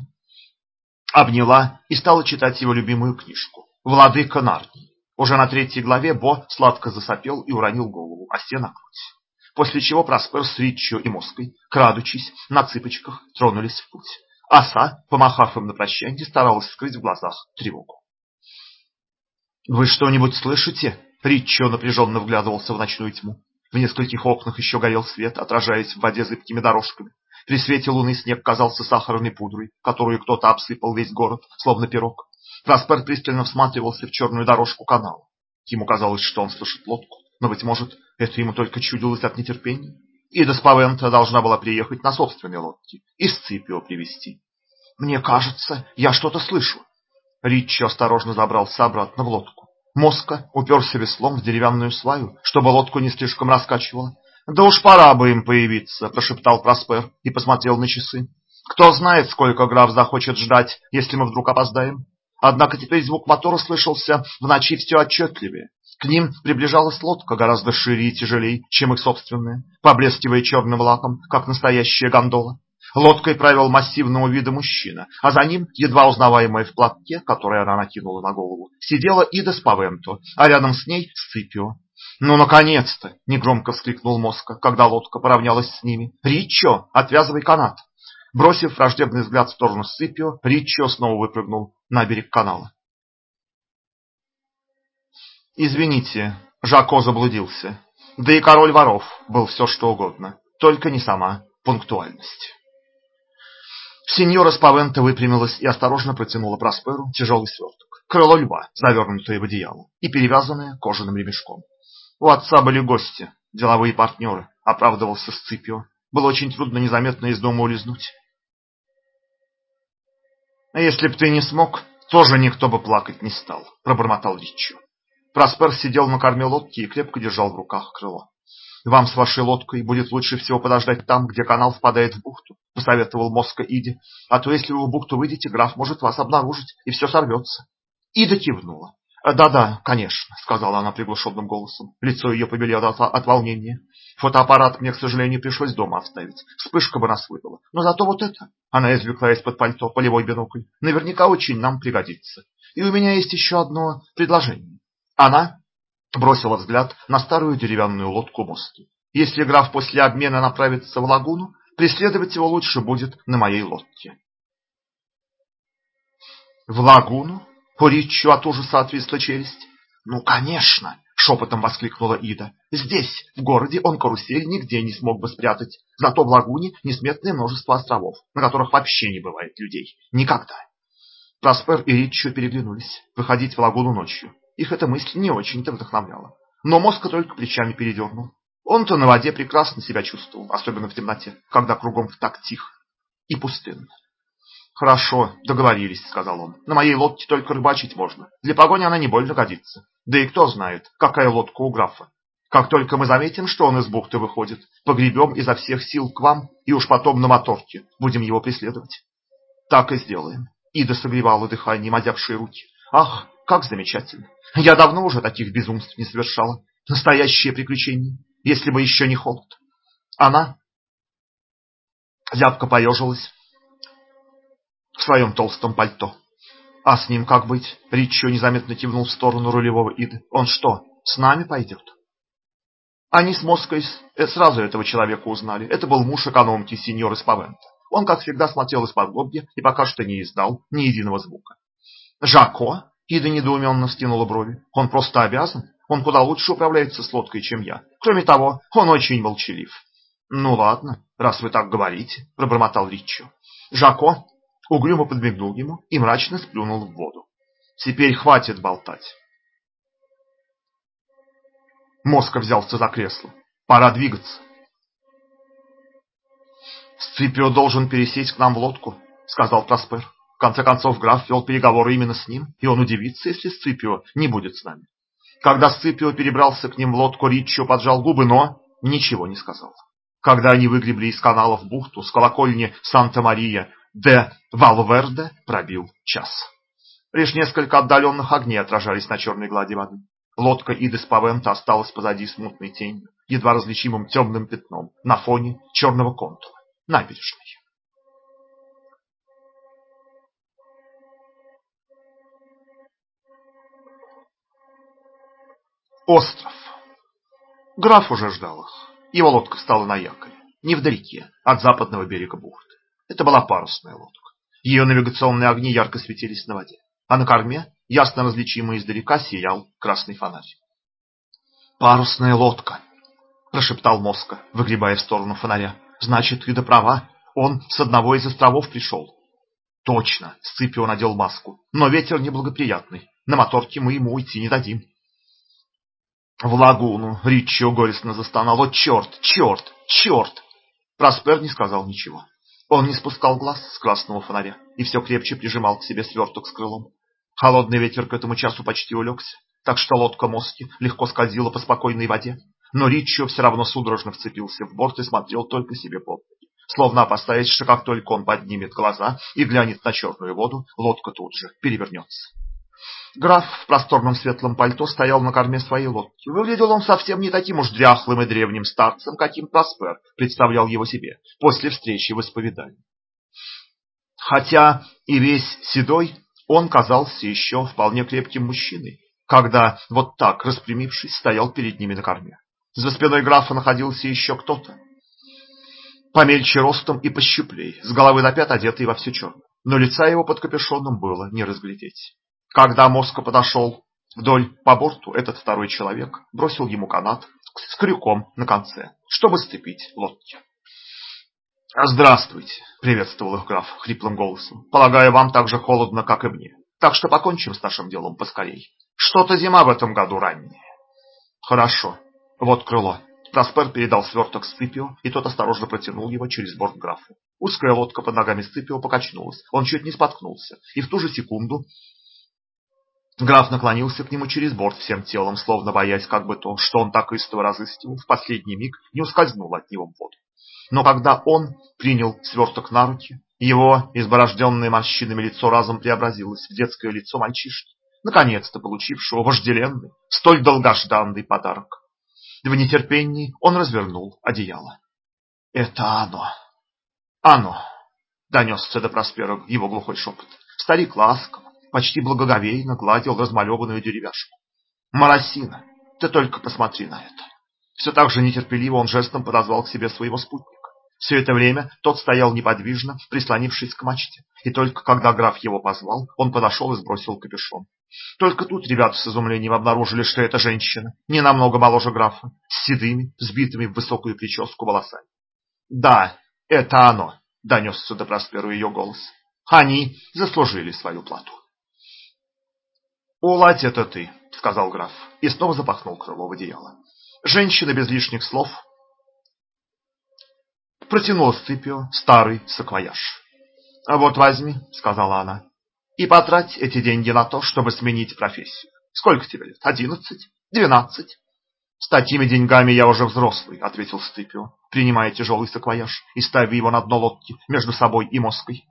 обняла и стала читать его любимую книжку «Владыка Нарнии». Уже на третьей главе Бо сладко засопел и уронил голову о стену грудь после чего Проспер с Риччо и Моской, крадучись, на цыпочках тронулись в путь. Оса, помахав им на прощанье, старалась скрыть в глазах тревогу. «Вы что-нибудь слышите?» Риччо напряженно вглядывался в ночную тьму. В нескольких окнах еще горел свет, отражаясь в воде зыбкими дорожками. При свете луны снег казался сахарной пудрой, которую кто-то обсыпал весь город, словно пирог. Праспер пристально всматривался в черную дорожку канала. Ему казалось, что он слышит лодку. Но, быть может, это ему только чудилось от нетерпения. И до Спавента должна была приехать на собственной лодке и Сципио привезти. «Мне кажется, я что-то слышу». Риччо осторожно забрался обратно в лодку. Моска уперся веслом в деревянную сваю, чтобы лодку не слишком раскачивало. «Да уж пора бы им появиться», – прошептал Проспер и посмотрел на часы. «Кто знает, сколько граф захочет ждать, если мы вдруг опоздаем?» Однако теперь звук мотора слышался в ночи все отчетливее. К ним приближалась лодка гораздо шире и тяжелее, чем их собственная, поблескивая черным лаком, как настоящая гондола. Лодкой правил массивного вида мужчина, а за ним, едва узнаваемая в платке, который она накинула на голову, сидела Ида Спавенто, а рядом с ней Сципио. «Ну, наконец-то!» — негромко вскрикнул Моска, когда лодка поравнялась с ними. «Ричо, отвязывай канат!» Бросив враждебный взгляд в сторону Сципио, Ричо снова выпрыгнул на берег канала. «Извините, Жако заблудился. Да и король воров был все что угодно, только не сама пунктуальность». Сеньора Спавента выпрямилась и осторожно протянула Просперу тяжелый сверток. Крыло льва, завернутое в одеяло и перевязанное кожаным ремешком. У отца были гости, деловые партнеры, оправдывался Сципио. Было очень трудно незаметно из дома улизнуть. А если б ты не смог, тоже никто бы плакать не стал, пробормотал Риччо. Проспер сидел на корме лодки и крепко держал в руках крыло. Вам с вашей лодкой будет лучше всего подождать там, где канал впадает в бухту, посоветовал Моска Иде. А то если вы в бухту выйдете, граф может вас обнаружить, и все сорвется. Ида кивнула. «Да-да, конечно», — сказала она приглушенным голосом. Лицо ее побелело от, от волнения. «Фотоаппарат мне, к сожалению, пришлось дома оставить. Вспышка бы нас выдала. Но зато вот это...» Она извлекла из-под пальто полевой бинокль. «Наверняка очень нам пригодится. И у меня есть еще одно предложение». Она бросила взгляд на старую деревянную лодку мосту. Если граф после обмена направится в лагуну, преследовать его лучше будет на моей лодке. В лагуну? У Риччо от ужаса отвисла челюсть. Ну, конечно, шепотом воскликнула Ида. Здесь, в городе, он карусель нигде не смог бы спрятать. Зато в лагуне несметное множество островов, на которых вообще не бывает людей. Никогда. Проспер и Риччо переглянулись. Выходить в лагуну ночью. Их эта мысль не очень-то вдохновляла. Но мозг только плечами передернул. Он-то на воде прекрасно себя чувствовал, особенно в темноте, когда кругом так тихо и пустынно. «Хорошо, договорились», — сказал он. «На моей лодке только рыбачить можно. Для погони она не больно годится. Да и кто знает, какая лодка у графа. Как только мы заметим, что он из бухты выходит, погребем изо всех сил к вам и уж потом на моторке будем его преследовать». «Так и сделаем». Ида согревала дыханием озябшие руки. «Ах, как замечательно! Я давно уже таких безумств не совершала. Настоящее приключение, если бы еще не холод. Она зябко поежилась в своем толстом пальто. А с ним как быть? Ричо незаметно кивнул в сторону рулевого Иды. Он что, с нами пойдет? Они с Моской э, сразу этого человека узнали. Это был муж экономки, сеньор Испавента. Он, как всегда, смотрел из-под лобья и пока что не издал ни единого звука. «Жако?» Ида недоуменно вскинула брови. Он просто обязан. Он куда лучше управляется с лодкой, чем я. Кроме того, он очень молчалив. Ну ладно, раз вы так говорите, пробормотал Риччо. Жако угрюмо подмигнул ему и мрачно сплюнул в воду. Теперь хватит болтать. Моска взялся за кресло. Пора двигаться. Сципио должен пересесть к нам в лодку, сказал Проспер конце концов, граф вел переговоры именно с ним, и он удивится, если Сципио не будет с нами. Когда Сципио перебрался к ним в лодку, Риччо поджал губы, но ничего не сказал. Когда они выгребли из канала в бухту, с колокольни Санта-Мария де Валверде пробил час. Лишь несколько отдаленных огней отражались на черной глади воды. Лодка Идес Павента осталась позади смутной тенью, едва различимым темным пятном на фоне черного контура набережной. Остров. Граф уже ждал их. Его лодка встала на якоре, невдалеке от западного берега бухты. Это была парусная лодка. Ее навигационные огни ярко светились на воде, а на корме, ясно различимо издалека, сиял красный фонарь. «Парусная лодка!» – прошептал Моска, выгребая в сторону фонаря. «Значит, Ида права. Он с одного из островов пришел». «Точно!» – Сципио надел маску. «Но ветер неблагоприятный. На моторке мы ему уйти не дадим». В лагуну Риччо горестно застонал. «Вот черт, черт, черт!» Проспер не сказал ничего. Он не спускал глаз с красного фонаря и все крепче прижимал к себе сверток с крылом. Холодный ветер к этому часу почти улегся. так что лодка Моски легко скользила по спокойной воде. Но Риччо все равно судорожно вцепился в борт и смотрел только себе под ноги, словно опасаясь, что как только он поднимет глаза и глянет на черную воду, лодка тут же перевернется. Граф в просторном светлом пальто стоял на корме своей лодки. Выглядел он совсем не таким уж дряхлым и древним старцем, каким Проспер представлял его себе после встречи в исповедании. Хотя и весь седой, он казался еще вполне крепким мужчиной, когда вот так, распрямившись, стоял перед ними на корме. За спиной графа находился еще кто-то, помельче ростом и пощуплей, с головы до пят одетый во все черное, но лица его под капюшоном было не разглядеть. Когда Моско подошел вдоль по борту, этот второй человек бросил ему канат с крюком на конце, чтобы сцепить лодки. «Здравствуйте!» — приветствовал их граф хриплым голосом. «Полагаю, вам так же холодно, как и мне. Так что покончим с нашим делом поскорей. Что-то зима в этом году ранняя». «Хорошо. Вот крыло». Проспер передал сверток Сципио, и тот осторожно протянул его через борт графу. Узкая лодка под ногами Сципио покачнулась. Он чуть не споткнулся, и в ту же секунду Граф наклонился к нему через борт всем телом, словно боясь, как бы то, что он так истово разыскивал, в последний миг не ускользнуло от него в воду. Но когда он принял сверток на руки, его изборожденное морщинами лицо разом преобразилось в детское лицо мальчишки, наконец-то получившего вожделенный, столь долгожданный подарок. В нетерпении он развернул одеяло. «Это оно! Оно!» — донесся до Проспера его глухой шепот. Старик ласково, почти благоговейно гладил размалеванную деревяшку. «Марасина, ты только посмотри на это!» Все так же нетерпеливо он жестом подозвал к себе своего спутника. Все это время тот стоял неподвижно, прислонившись к мачте, и только когда граф его позвал, он подошел и сбросил капюшон. Только тут ребята с изумлением обнаружили, что это женщина, не намного моложе графа, с седыми, сбитыми в высокую прическу волосами. «Да, это оно!» — донесся до Просперу ее голос. «Они заслужили свою плату». «Уладь это ты», — сказал граф, и снова запахнул крыло в одеяло. Женщина без лишних слов протянула Сципио старый саквояж. «А вот возьми», — сказала она, — «и потрать эти деньги на то, чтобы сменить профессию. Сколько тебе лет? Одиннадцать? Двенадцать?» «С такими деньгами я уже взрослый», — ответил Сципио, принимая тяжелый саквояж и ставя его на дно лодки между собой и Моской.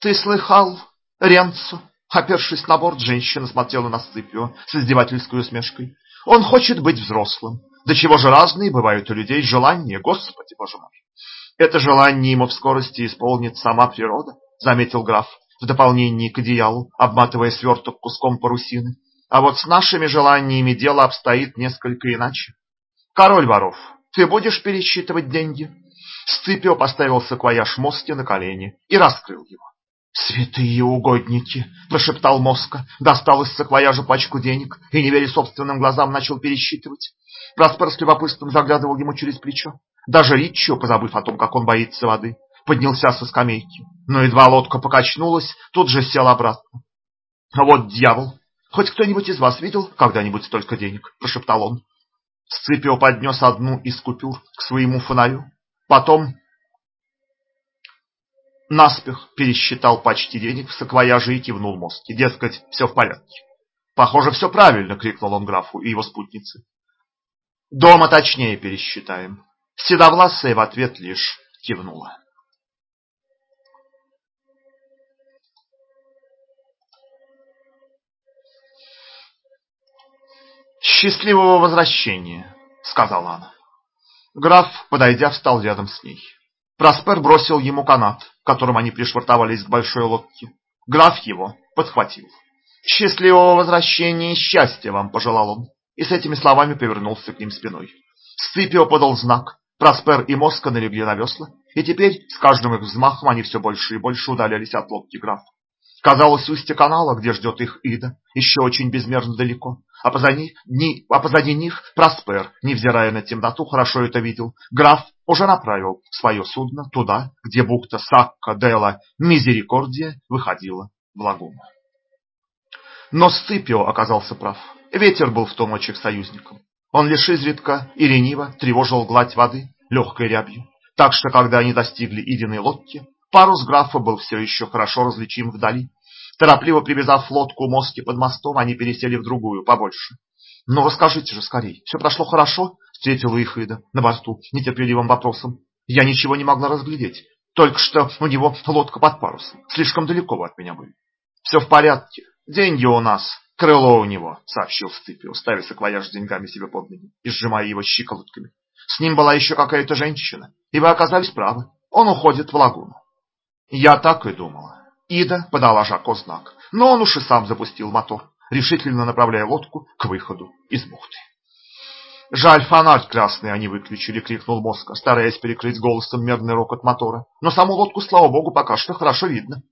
«Ты слыхал, Ренцо?» Опершись на борт, женщина смотрела на Сципио с издевательской усмешкой. Он хочет быть взрослым. До чего же разные бывают у людей желания, Господи Боже мой. Это желание ему в скорости исполнит сама природа, заметил граф, в дополнение к одеялу, обматывая сверток куском парусины. А вот с нашими желаниями дело обстоит несколько иначе. Король воров, ты будешь пересчитывать деньги? Сципио поставил саквояж Мости на колени и раскрыл его. «Святые угодники!» – прошептал Моска, достал из саквояжа пачку денег и, не веря собственным глазам, начал пересчитывать. Праспер с любопытством заглядывал ему через плечо. Даже Риччо, позабыв о том, как он боится воды, поднялся со скамейки. Но едва лодка покачнулась, тут же сел обратно. «А вот дьявол! Хоть кто-нибудь из вас видел когда-нибудь столько денег?» – прошептал он. Сципио поднес одну из купюр к своему фонарю. Потом наспех пересчитал почти денег в саквояже и кивнул мозги. Дескать, все в порядке. «Похоже, все правильно!» — крикнул он графу и его спутнице. «Дома точнее пересчитаем». Седовласая в ответ лишь кивнула. «Счастливого возвращения!» — сказала она. Граф, подойдя, встал рядом с ней. Проспер бросил ему канат, которым они пришвартовались к большой лодке. Граф его подхватил. «Счастливого возвращения и счастья вам!» – пожелал он, и с этими словами повернулся к ним спиной. Сципио подал знак, Проспер и Моска налегли на весла, и теперь с каждым их взмахом они все больше и больше удалялись от лодки графа. Казалось, устье канала, где ждет их Ида, еще очень безмерно далеко, а позади, ни, а позади них Проспер, невзирая на темноту, хорошо это видел. Граф уже направил свое судно туда, где бухта Сакка Дела Мизерикордия выходила в лагуну. Но Сципио оказался прав. Ветер был в том очень союзником. Он лишь изредка и лениво тревожил гладь воды легкой рябью, так что, когда они достигли Идиной лодки, Парус графа был все еще хорошо различим вдали. Торопливо привязав лодку мостки под мостом, они пересели в другую, побольше. «Ну, расскажите же скорей, все прошло хорошо?» — встретила их Ида на борту нетерпеливым вопросом. «Я ничего не могла разглядеть. Только что у него лодка под парусом. Слишком далеко вы от меня были». «Все в порядке. Деньги у нас. Крыло у него», — сообщил Стыпио, ставя саквояж с деньгами себе под ноги и сжимая его щиколотками. «С ним была еще какая-то женщина, и вы оказались правы. Он уходит в лагуну». «Я так и думала». Ида подала Жако знак, но он уж и сам запустил мотор решительно направляя лодку к выходу из бухты. «Жаль, фонарь красный они выключили!» — крикнул Моска, стараясь перекрыть голосом мерный рокот мотора. «Но саму лодку, слава богу, пока что хорошо видно!»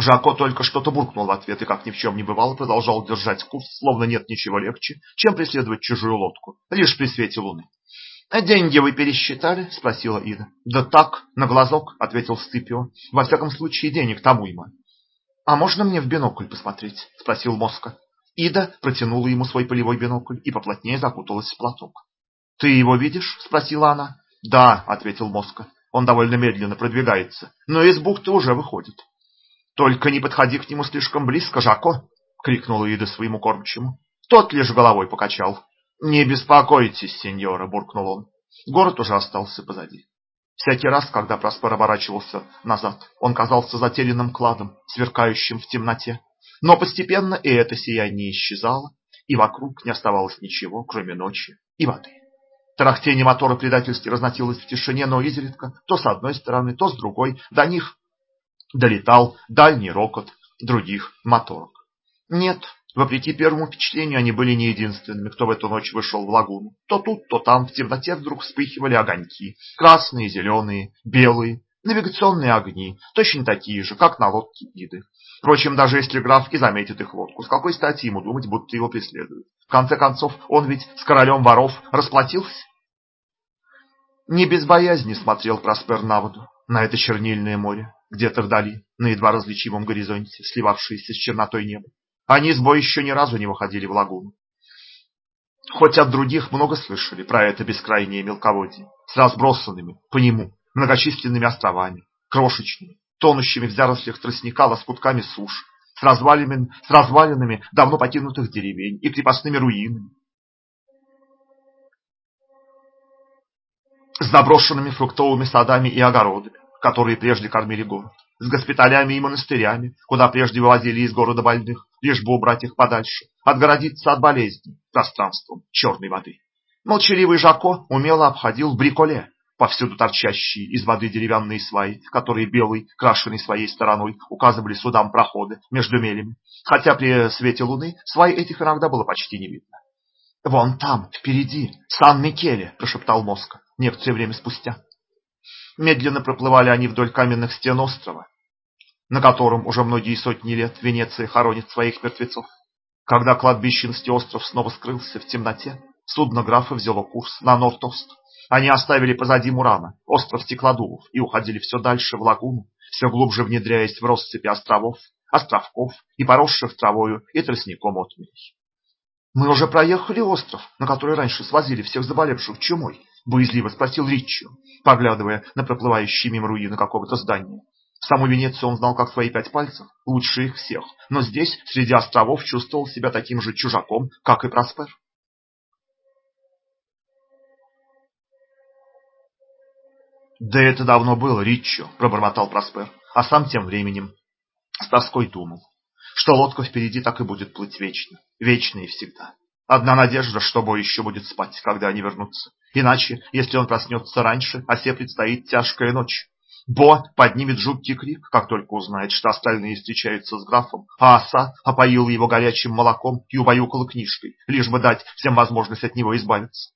Жако только что-то буркнул в ответ и, как ни в чем не бывало, продолжал держать курс, словно нет ничего легче, чем преследовать чужую лодку, лишь при свете луны. «А деньги вы пересчитали?» — спросила Ида. «Да так, на глазок», — ответил Сципио. «Во всяком случае, денег тому ему. «А можно мне в бинокль посмотреть?» – спросил Моска. Ида протянула ему свой полевой бинокль и поплотнее закуталась в платок. «Ты его видишь?» – спросила она. «Да», – ответил Моска. «Он довольно медленно продвигается, но из бухты уже выходит». «Только не подходи к нему слишком близко, Жако!» — крикнула Ида своему кормчему. Тот лишь головой покачал. «Не беспокойтесь, сеньора!» — буркнул он. Город уже остался позади. Всякий раз, когда Проспер оборачивался назад, он казался затерянным кладом, сверкающим в темноте. Но постепенно и это сияние исчезало, и вокруг не оставалось ничего, кроме ночи и воды. Тарахтение мотора предательски разносилось в тишине, но изредка, то с одной стороны, то с другой, до них долетал дальний рокот других моторов. Нет, Вопреки первому впечатлению, они были не единственными, кто в эту ночь вышел в лагуну. То тут, то там в темноте вдруг вспыхивали огоньки. Красные, зеленые, белые, навигационные огни, точно такие же, как на лодке Иды. Впрочем, даже если граф и заметит их лодку, с какой стати ему думать, будто его преследуют? В конце концов, он ведь с королем воров расплатился. Не без боязни смотрел Проспер на воду, на это чернильное море, где-то вдали, на едва различимом горизонте, сливавшееся с чернотой неба. Они с бой еще ни разу не выходили в лагуну. Хоть от других много слышали про это бескрайнее мелководье, с разбросанными по нему многочисленными островами, крошечными, тонущими в зарослях тростника лоскутками суш, с развалинами, с развалинами давно покинутых деревень и крепостными руинами, с заброшенными фруктовыми садами и огородами, которые прежде кормили город с госпиталями и монастырями, куда прежде вывозили из города больных, лишь бы убрать их подальше, отгородиться от болезней пространством черной воды. Молчаливый Жако умело обходил бриколе, повсюду торчащие из воды деревянные сваи, которые белой, крашеной своей стороной, указывали судам проходы между мелями, хотя при свете луны сваи этих иногда было почти не видно. «Вон там, впереди, Сан-Микеле!» – прошептал Моска некоторое время спустя. Медленно проплывали они вдоль каменных стен острова, на котором уже многие сотни лет Венеция хоронит своих мертвецов. Когда кладбищенский остров снова скрылся в темноте, судно графа взяло курс на Норд-Ост. Они оставили позади Мурана, остров Стеклодувов, и уходили все дальше в лагуну, все глубже внедряясь в россыпи островов, островков и поросших травою и тростником отмелей. «Мы уже проехали остров, на который раньше свозили всех заболевших чумой», — боязливо спросил Риччо, поглядывая на проплывающие мимо руины какого-то здания. Саму Венецию он знал как свои пять пальцев, лучше их всех, но здесь, среди островов, чувствовал себя таким же чужаком, как и Проспер. «Да это давно было, Риччо», — пробормотал Проспер, а сам тем временем с тоской думал, что лодка впереди так и будет плыть вечно, вечно и всегда. Одна надежда, что Бой еще будет спать, когда они вернутся. Иначе, если он проснется раньше, осе предстоит тяжкая ночь. Бо поднимет жуткий крик, как только узнает, что остальные встречаются с графом, а оса опоила его горячим молоком и убаюкала книжкой, лишь бы дать всем возможность от него избавиться.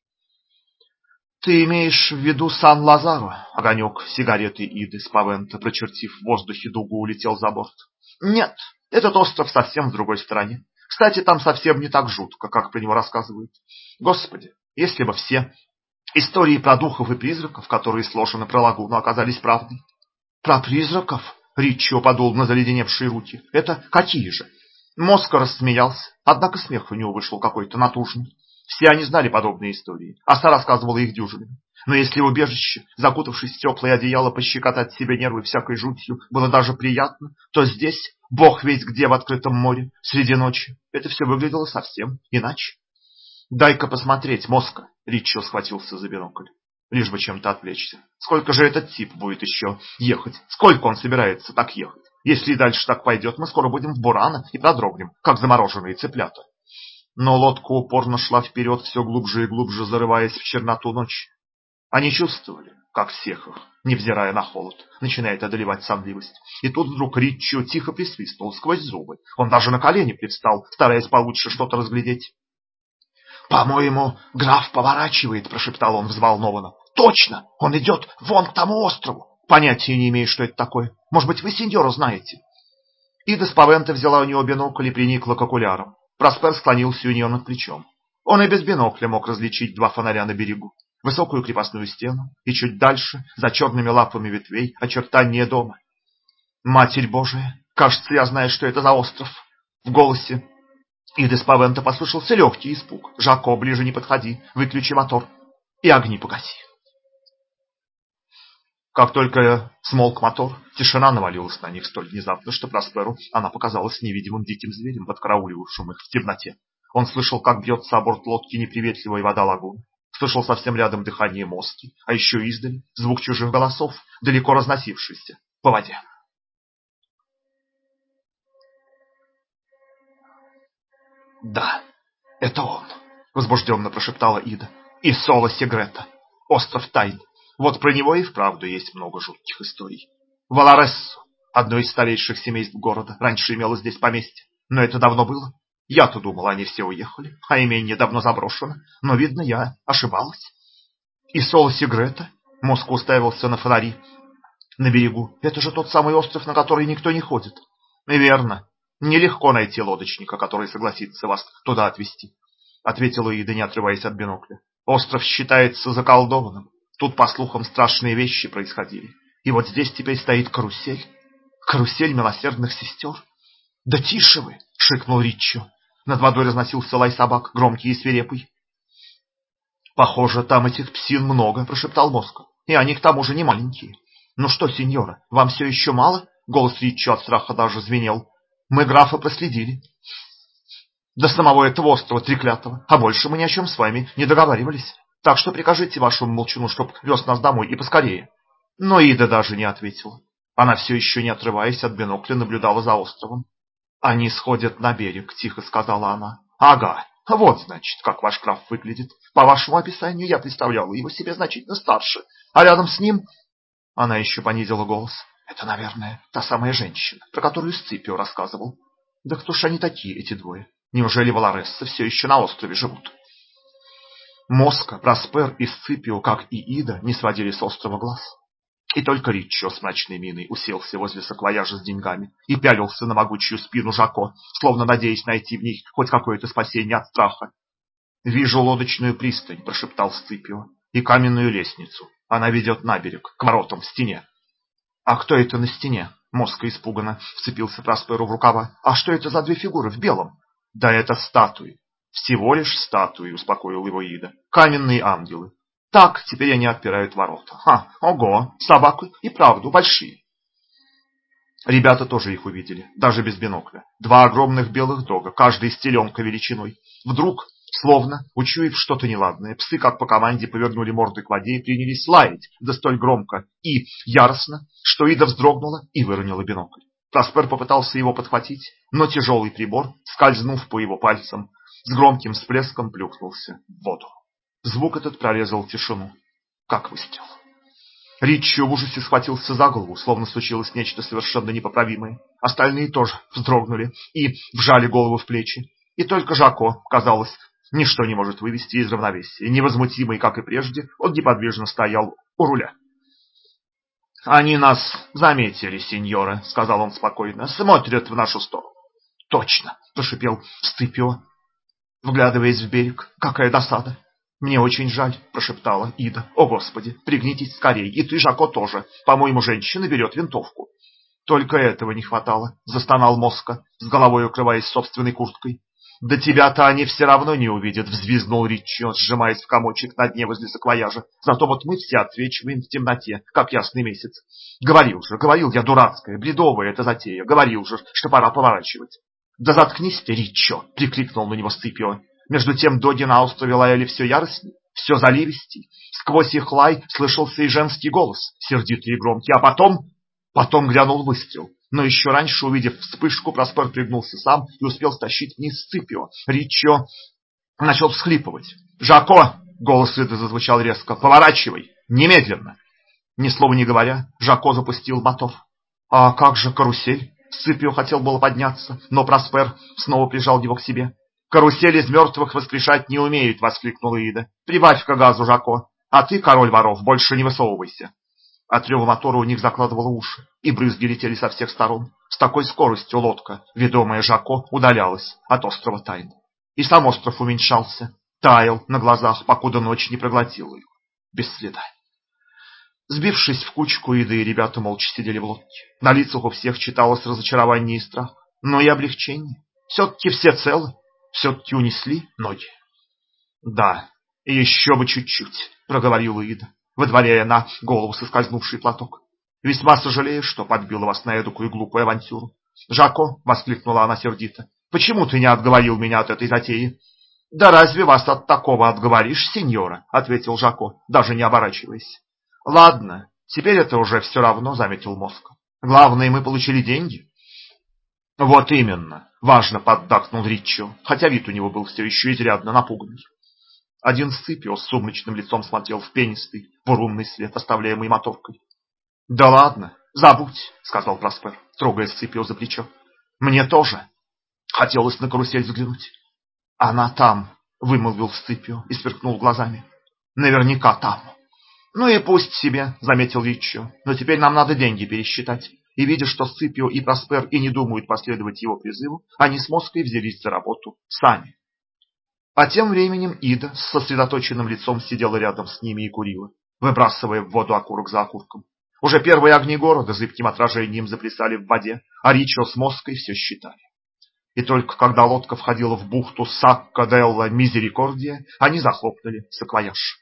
«Ты имеешь в виду Сан-Лазаро?» Огонек сигареты Иды с Павента, прочертив в воздухе дугу, улетел за борт. «Нет, этот остров совсем в другой стороне. Кстати, там совсем не так жутко, как про него рассказывают. Господи, если бы все истории про духов и призраков, которые сложены про лагуну, оказались правдой. Про призраков? Ричио подул на заледеневшие руки. Это какие же? Моска рассмеялся, однако смех у него вышел какой-то натужный. Все они знали подобные истории, Оса рассказывала их дюжинами. Но если в убежище, закутавшись в теплое одеяло, пощекотать себе нервы всякой жутью было даже приятно, то здесь, бог весь где в открытом море, среди ночи, это все выглядело совсем иначе. «Дай-ка посмотреть, Моска!» — Ричо схватился за бинокль. Лишь бы чем-то отвлечься. Сколько же этот тип будет еще ехать? Сколько он собирается так ехать? Если и дальше так пойдет, мы скоро будем в Бурана и продрогнем, как замороженные цыплята. Но лодка упорно шла вперед, все глубже и глубже зарываясь в черноту ночи. Они чувствовали, как всех их, невзирая на холод, начинает одолевать сонливость. И тут вдруг Риччо тихо присвистнул сквозь зубы. Он даже на колени привстал, стараясь получше что-то разглядеть. «По-моему, граф поворачивает», — прошептал он взволнованно. «Точно! Он идет вон к тому острову!» «Понятия не имею, что это такое. Может быть, вы сеньора знаете?» Ида Спавента взяла у него бинокль и приникла к окулярам. Проспер склонился у нее над плечом. Он и без бинокля мог различить два фонаря на берегу, высокую крепостную стену и чуть дальше, за черными лапами ветвей, очертания дома. «Матерь Божия, кажется, я знаю, что это за остров!» В голосе Иды Спавента послышался легкий испуг. «Жако, ближе не подходи, выключи мотор и огни погаси!» Как только смолк мотор, тишина навалилась на них столь внезапно, что Просперу она показалась невидимым диким зверем, подкарауливавшим их в темноте. Он слышал, как бьется о борт лодки неприветливая вода лагуны, слышал совсем рядом дыхание мостки, а еще издали звук чужих голосов, далеко разносившийся по воде. «Да, это он», — возбужденно прошептала Ида. «И Соло Сегрета, остров тайн. Вот про него и вправду есть много жутких историй. Валарессо, одно из старейших семейств города, раньше имело здесь поместье, но это давно было. Я-то думал, они все уехали, а имение давно заброшено, но, видно, я ошибалась. И Соло Сигрета, мозг уставился на фонари на берегу. Это же тот самый остров, на который никто не ходит. Верно. Нелегко найти лодочника, который согласится вас туда отвезти, ответила Ида, не отрываясь от бинокля. Остров считается заколдованным. Тут, по слухам, страшные вещи происходили. И вот здесь теперь стоит карусель. Карусель милосердных сестер. «Да тише вы!» — шикнул Риччо. Над водой разносился лай собак, громкий и свирепый. «Похоже, там этих псин много», — прошептал Моско. «И они к тому же не маленькие». «Ну что, сеньора, вам все еще мало?» Голос Риччо от страха даже звенел. «Мы графа проследили». «До самого этого острова треклятого, а больше мы ни о чем с вами не договаривались». Так что прикажите вашему молчуну, чтоб вез нас домой и поскорее. Но Ида даже не ответила. Она все еще не отрываясь от бинокля наблюдала за островом. Они сходят на берег, тихо сказала она. Ага, вот, значит, как ваш краф выглядит. По вашему описанию я представляла его себе значительно старше, а рядом с ним она еще понизила голос. Это, наверное, та самая женщина, про которую Сципио рассказывал. Да кто ж они такие, эти двое? Неужели Валарессы все еще на острове живут? Моска, Проспер и Сципио, как и Ида, не сводили с острова глаз. И только Риччо с мрачной миной уселся возле саквояжа с деньгами и пялился на могучую спину Жако, словно надеясь найти в них хоть какое-то спасение от страха. «Вижу лодочную пристань», — прошептал Сципио, — «и каменную лестницу. Она ведет на берег, к воротам в стене». «А кто это на стене?» Моска испуганно вцепился Просперу в рукава. «А что это за две фигуры в белом?» «Да это статуи. Всего лишь статуи, успокоил его Ида. Каменные ангелы. Так, теперь они отпирают ворота. Ха, ого, собаки и правду большие. Ребята тоже их увидели, даже без бинокля. Два огромных белых дога, каждый с теленка величиной. Вдруг, словно учуяв что-то неладное, псы, как по команде, повернули морды к воде и принялись лаять, да столь громко и яростно, что Ида вздрогнула и выронила бинокль. Проспер попытался его подхватить, но тяжелый прибор, скользнув по его пальцам, с громким всплеском плюхнулся в воду. Звук этот прорезал тишину, как выстрел. Ричи в ужасе схватился за голову, словно случилось нечто совершенно непоправимое. Остальные тоже вздрогнули и вжали голову в плечи. И только Жако, казалось, ничто не может вывести из равновесия. Невозмутимый, как и прежде, он неподвижно стоял у руля. «Они нас заметили, сеньора», — сказал он спокойно, — «смотрят в нашу сторону». «Точно», — прошипел Стыпио, вглядываясь в берег. «Какая досада!» «Мне очень жаль», – прошептала Ида. «О, Господи, пригнитесь скорей, и ты, Жако, тоже. По-моему, женщина берет винтовку». «Только этого не хватало», – застонал Моска, с головой укрываясь собственной курткой. Да тебя-то они все равно не увидят, взвизгнул Риччо, сжимаясь в комочек на дне возле саквояжа. Зато вот мы все отсвечиваем в темноте, как ясный месяц. Говорил же, говорил я, дурацкая, бредовая эта затея. Говорил же, что пора поворачивать. Да заткнись ты, Риччо, прикрикнул на него Сципио. Между тем доги на острове лаяли все яростней, все заливистей. Сквозь их лай слышался и женский голос, сердитый и громкий, а потом... Потом грянул выстрел. Но еще раньше, увидев вспышку, Проспер пригнулся сам и успел стащить вниз Сципио. Ричо начал всхлипывать. «Жако!» — голос Иды зазвучал резко. «Поворачивай! Немедленно!» Ни слова не говоря, Жако запустил мотор. «А как же карусель?» Сципио хотел было подняться, но Проспер снова прижал его к себе. «Карусель из мертвых воскрешать не умеют!» — воскликнула Ида. «Прибавь-ка газу, Жако! А ты, король воров, больше не высовывайся!» От рева мотора у них закладывало уши, и брызги летели со всех сторон. С такой скоростью лодка, ведомая Жако, удалялась от острова Тайн. И сам остров уменьшался, таял на глазах, покуда ночь не проглотила его. Без следа. Сбившись в кучку, и ребята молча сидели в лодке. На лицах у всех читалось разочарование и страх, но и облегчение. Все-таки все целы, все-таки унесли ноги. Да, еще бы чуть-чуть, проговорила Ида выдворяя на голову соскользнувший платок. Весьма сожалею, что подбила вас на эдакую глупую авантюру. Жако, воскликнула она сердито. Почему ты не отговорил меня от этой затеи? Да разве вас от такого отговоришь, сеньора, ответил Жако, даже не оборачиваясь. Ладно, теперь это уже все равно, заметил Мозг. Главное, мы получили деньги. Вот именно, важно поддакнул Риччо, хотя вид у него был все еще изрядно напуганный. Один Сципио с сумрачным лицом смотрел в пенистый, бурунный свет, оставляемый моторкой. — Да ладно, забудь, — сказал Проспер, трогая Сципио за плечо. — Мне тоже хотелось на карусель взглянуть. — Она там, — вымолвил Сципио и сверкнул глазами. — Наверняка там. — Ну и пусть себе, — заметил Риччо, — но теперь нам надо деньги пересчитать. И видя, что Сципио и Проспер и не думают последовать его призыву, они с Моской взялись за работу сами. А тем временем Ида с сосредоточенным лицом сидела рядом с ними и курила, выбрасывая в воду окурок за окурком. Уже первые огни города зыбким отражением заплясали в воде, а Ричо с Моской все считали. И только когда лодка входила в бухту Сакка-делла Мизерикордия, они захлопнули саквояж.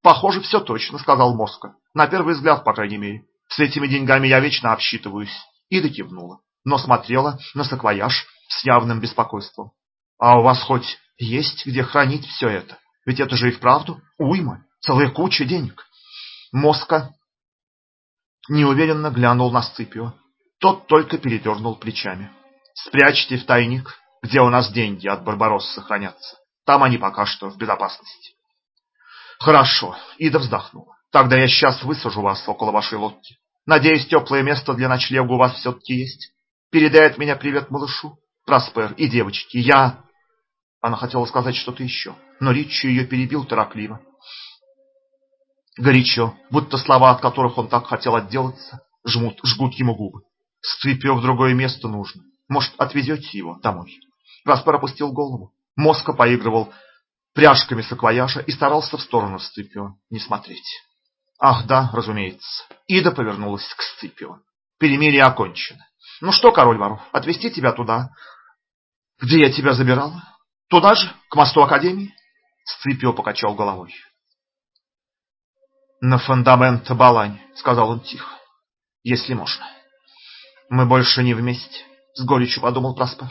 «Похоже, все точно», — сказал Моска. «На первый взгляд, по крайней мере. С этими деньгами я вечно обсчитываюсь». Ида кивнула, но смотрела на саквояж с явным беспокойством. «А у вас хоть есть где хранить все это. Ведь это же и вправду уйма, целая куча денег. Моска неуверенно глянул на Сципио. Тот только передернул плечами. Спрячьте в тайник, где у нас деньги от Барбаросса хранятся. Там они пока что в безопасности. Хорошо, Ида вздохнула. Тогда я сейчас высажу вас около вашей лодки. Надеюсь, теплое место для ночлега у вас все-таки есть. Передай от меня привет малышу, Проспер и девочки. Я она хотела сказать что-то еще, но Ричи ее перебил торопливо. Горячо, будто слова, от которых он так хотел отделаться, жмут, жгут ему губы. Сципио в другое место нужно. Может, отвезете его домой? Распар опустил голову. Моска поигрывал пряжками саквояжа и старался в сторону Сципио не смотреть. Ах, да, разумеется. Ида повернулась к Сципио. Перемирие окончено. Ну что, король воров, отвезти тебя туда, где я тебя забирала? Туда же, к мосту Академии? Сципио покачал головой. На фундамент Балань, сказал он тихо. Если можно. Мы больше не вместе, с горечью подумал Проспер.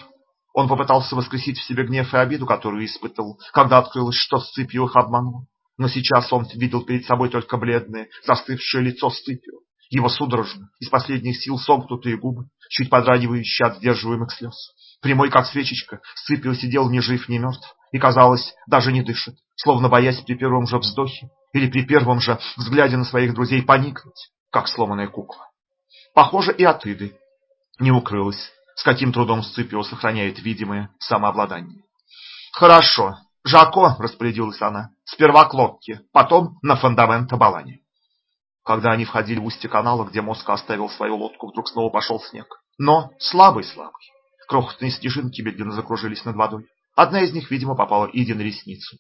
Он попытался воскресить в себе гнев и обиду, которую испытывал, когда открылось, что Сципио их обманул. Но сейчас он видел перед собой только бледное, застывшее лицо Сципио, его судорожно, из последних сил сомкнутые губы, чуть подрагивающие от сдерживаемых слез. Прямой, как свечечка, Сципио сидел ни жив, ни мертв, и, казалось, даже не дышит, словно боясь при первом же вздохе или при первом же взгляде на своих друзей поникнуть, как сломанная кукла. Похоже, и от Иды не укрылось, с каким трудом Сципио сохраняет видимое самообладание. «Хорошо, Жако», — распорядилась она, — «сперва к лодке, потом на фундамент Балани». Когда они входили в устье канала, где Моска оставил свою лодку, вдруг снова пошел снег. Но слабый-слабый. Крохотные снежинки медленно закружились над водой. Одна из них, видимо, попала Иде на ресницу.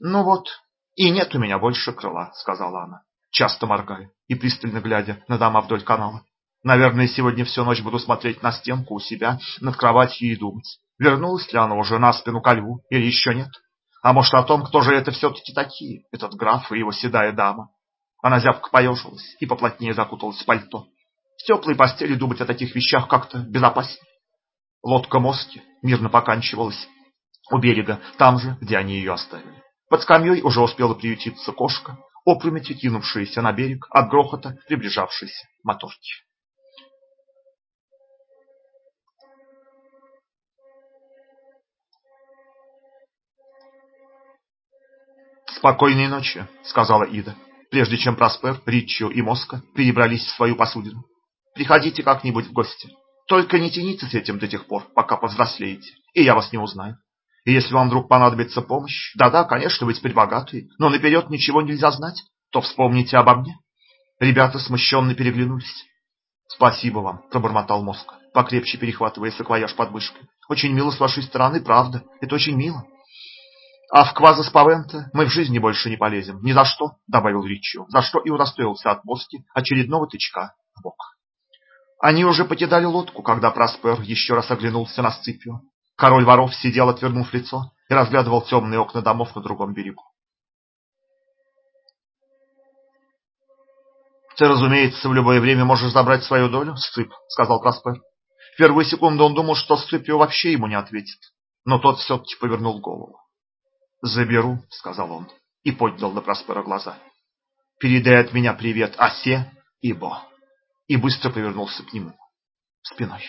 «Ну вот, и нет у меня больше крыла», — сказала она, часто моргая и пристально глядя на дома вдоль канала. «Наверное, сегодня всю ночь буду смотреть на стенку у себя над кроватью и думать, Вернулась ли она уже на спину ко льву или еще нет? А может о том, кто же это все-таки такие, этот граф и его седая дама? Она зябко поежилась и поплотнее закуталась в пальто. В теплой постели думать о таких вещах как-то безопаснее. Лодка Моски мирно поканчивалась у берега, там же, где они ее оставили. Под скамьей уже успела приютиться кошка, опрометью кинувшаяся на берег от грохота приближавшейся моторки. «Спокойной ночи», — сказала Ида, прежде чем Проспер, Риччо и Моска перебрались в свою посудину. «Приходите как-нибудь в гости. Только не тяните с этим до тех пор, пока повзрослеете, и я вас не узнаю. И если вам вдруг понадобится помощь, да-да, конечно, вы теперь богатые, но наперед ничего нельзя знать, то вспомните обо мне». Ребята смущенно переглянулись. «Спасибо вам», — пробормотал Моска, покрепче перехватывая саквояж под мышкой. «Очень мило с вашей стороны, правда, это очень мило». А в Квазаспавента мы в жизни больше не полезем. Ни за что, добавил Риччо, за что и удостоился от Моски очередного тычка в бок. Они уже покидали лодку, когда Проспер еще раз оглянулся на Сципио. Король воров сидел, отвернув лицо, и разглядывал темные окна домов на другом берегу. «Ты, разумеется, в любое время можешь забрать свою долю, Сцип», — сказал Проспер. В первую секунду он думал, что Сципио вообще ему не ответит, но тот все-таки повернул голову. «Заберу», — сказал он и поднял на Проспера глаза. «Передай от меня привет Осе и Бо». И быстро повернулся к нему спиной.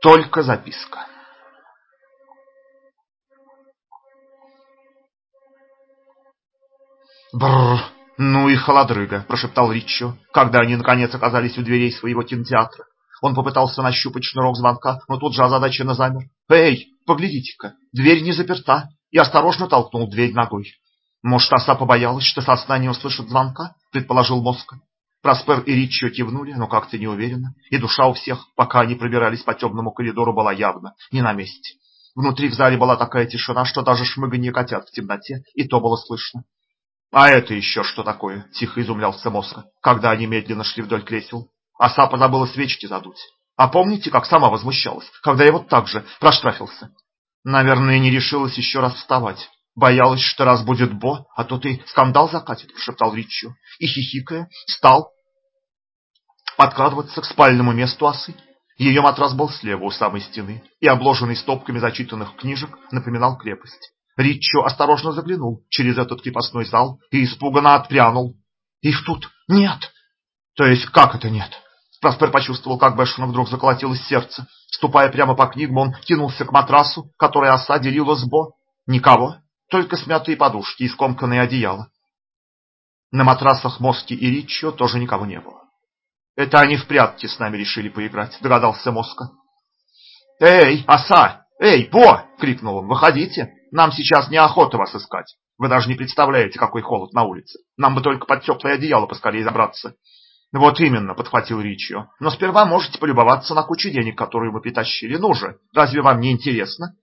Только записка. Бррр, ну и холодрыга, прошептал Риччо, когда они наконец оказались у дверей своего кинотеатра. Он попытался нащупать шнурок звонка, но тут же озадаченно замер. «Эй, поглядите-ка, дверь не заперта!» И осторожно толкнул дверь ногой. «Может, оса побоялась, что сосна не услышит звонка?» — предположил Моска. Проспер и Риччо кивнули, но как-то неуверенно, и душа у всех, пока они пробирались по темному коридору, была явно не на месте. Внутри в зале была такая тишина, что даже шмыганье котят в темноте, и то было слышно. «А это еще что такое?» – тихо изумлялся Моска, когда они медленно шли вдоль кресел. Оса позабыла свечки задуть. А помните, как сама возмущалась, когда я вот так же проштрафился? Наверное, не решилась еще раз вставать. Боялась, что раз будет Бо, а то ты скандал закатит, прошептал Риччо. И хихикая, стал подкрадываться к спальному месту осы. Ее матрас был слева у самой стены и, обложенный стопками зачитанных книжек, напоминал крепость. Риччо осторожно заглянул через этот крепостной зал и испуганно отпрянул. Их тут нет. То есть как это нет? Праспер почувствовал, как бешено вдруг заколотилось сердце. Ступая прямо по книгам, он кинулся к матрасу, который оса делила с Бо. Никого, только смятые подушки и скомканные одеяла. На матрасах Моски и Риччо тоже никого не было. Это они в прятки с нами решили поиграть, догадался Моска. «Эй, оса! Эй, Бо!» — крикнул он. «Выходите! Нам сейчас неохота вас искать. Вы даже не представляете, какой холод на улице. Нам бы только под теплое одеяло поскорее забраться. Вот именно, подхватил Ричио. Но сперва можете полюбоваться на кучу денег, которые мы притащили. Ну же, разве вам не интересно?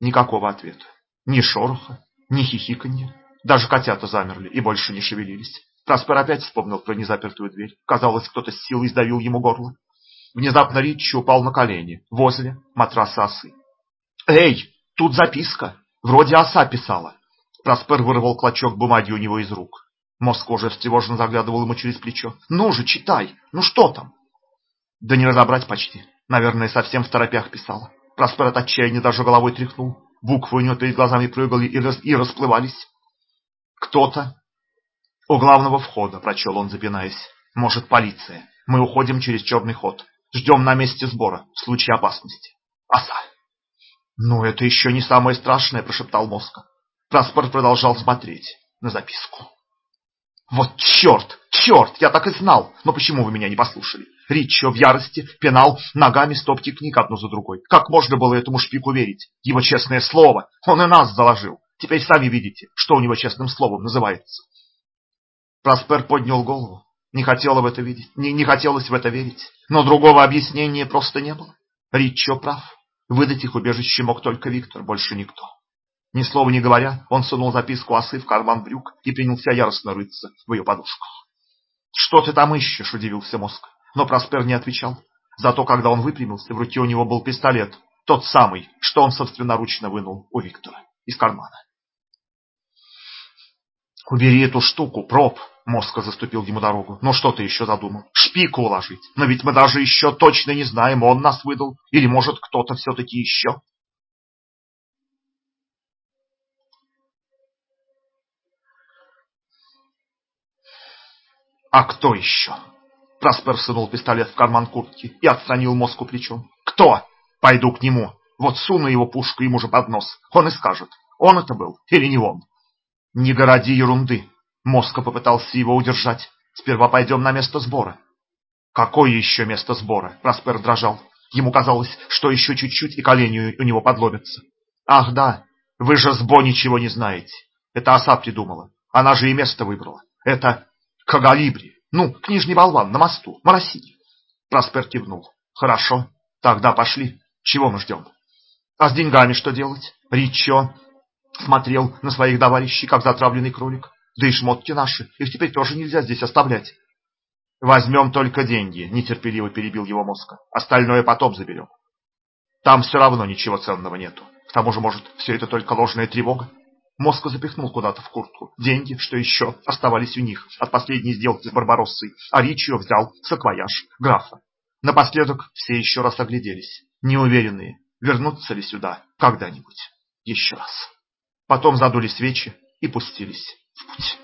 Никакого ответа. Ни шороха, ни хихиканья. Даже котята замерли и больше не шевелились. Праспер опять вспомнил про незапертую дверь. Казалось, кто-то с силой сдавил ему горло. Внезапно Ричи упал на колени возле матраса осы. «Эй, Тут записка. Вроде оса писала. Проспер вырвал клочок бумаги у него из рук. Мозг уже встревоженно заглядывал ему через плечо. «Ну же, читай! Ну что там?» Да не разобрать почти. Наверное, совсем в торопях писала. Проспер от отчаяния даже головой тряхнул. Буквы у него перед глазами прыгали и, рас... и расплывались. «Кто-то...» «У главного входа», — прочел он, запинаясь. «Может, полиция. Мы уходим через черный ход. Ждем на месте сбора, в случае опасности. Оса!» «Ну, это еще не самое страшное», – прошептал Моска. Транспорт продолжал смотреть на записку. «Вот черт! Черт! Я так и знал! Но почему вы меня не послушали?» Риччо в ярости пинал ногами стопки книг одну за другой. Как можно было этому шпику верить? Его честное слово! Он и нас заложил! Теперь сами видите, что у него честным словом называется. Проспер поднял голову. Не хотел в это видеть, не, не хотелось в это верить. Но другого объяснения просто не было. Риччо прав. Выдать их убежище мог только Виктор, больше никто. Ни слова не говоря, он сунул записку осы в карман брюк и принялся яростно рыться в ее подушку. «Что ты там ищешь?» – удивился мозг. Но Проспер не отвечал. Зато когда он выпрямился, в руке у него был пистолет, тот самый, что он собственноручно вынул у Виктора из кармана. «Убери эту штуку, проб!» Моска заступил ему дорогу. «Ну что ты еще задумал? Шпику уложить? Но ведь мы даже еще точно не знаем, он нас выдал. Или, может, кто-то все-таки еще?» «А кто еще?» Праспер сунул пистолет в карман куртки и отстранил мозгу плечом. «Кто? Пойду к нему. Вот суну его пушку ему же под нос. Он и скажет, он это был или не он». «Не городи ерунды!» Моска попытался его удержать. «Сперва пойдем на место сбора». «Какое еще место сбора?» Праспер дрожал. Ему казалось, что еще чуть-чуть и колени у него подломятся. «Ах да, вы же с ничего не знаете. Это оса придумала. Она же и место выбрала. Это Кагалибри. Ну, книжный болван на мосту, Моросини. Проспер кивнул. Хорошо, тогда пошли. Чего мы ждем? А с деньгами что делать? Ричо смотрел на своих товарищей, как затравленный кролик. Да и шмотки наши, их теперь тоже нельзя здесь оставлять. Возьмем только деньги, нетерпеливо перебил его мозг. Остальное потом заберем. Там все равно ничего ценного нету. К тому же, может, все это только ложная тревога? Мозг запихнул куда-то в куртку. Деньги, что еще, оставались у них от последней сделки с Барбароссой, а Ричио взял саквояж графа. Напоследок все еще раз огляделись, неуверенные, вернутся ли сюда когда-нибудь еще раз. Потом задули свечи и пустились в путь.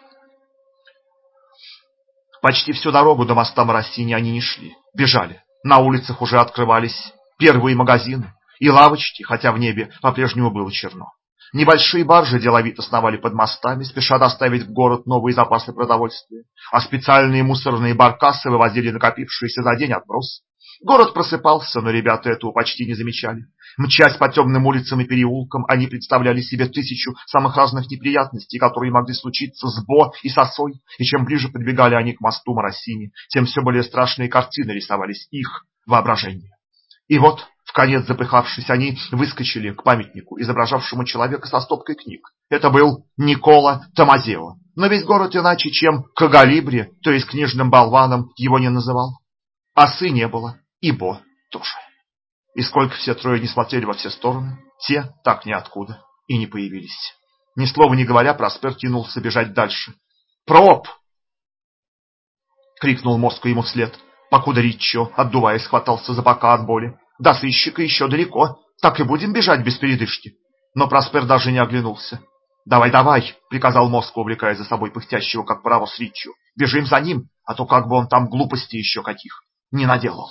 Почти всю дорогу до моста Моросини они не шли, бежали. На улицах уже открывались первые магазины и лавочки, хотя в небе по-прежнему было черно. Небольшие баржи деловито сновали под мостами, спеша доставить в город новые запасы продовольствия, а специальные мусорные баркасы вывозили накопившиеся за день отброс. Город просыпался, но ребята этого почти не замечали. Мчась по темным улицам и переулкам, они представляли себе тысячу самых разных неприятностей, которые могли случиться с Бо и Сосой, и чем ближе подбегали они к мосту Моросини, тем все более страшные картины рисовались их воображению. И вот в конец запыхавшись, они выскочили к памятнику, изображавшему человека со стопкой книг. Это был Никола Томазео. Но весь город иначе, чем Кагалибри, то есть книжным болваном, его не называл. Осы не было, и Бо тоже. И сколько все трое не смотрели во все стороны, те так ниоткуда и не появились. Ни слова не говоря, Проспер кинулся бежать дальше. «Проб!» — крикнул мозг ему вслед, покуда Риччо, отдуваясь, хватался за бока от боли. До сыщика еще далеко, так и будем бежать без передышки. Но Проспер даже не оглянулся. «Давай, давай!» — приказал мозг, увлекая за собой пыхтящего, как паровоз Ричью. «Бежим за ним, а то как бы он там глупости еще каких не наделал».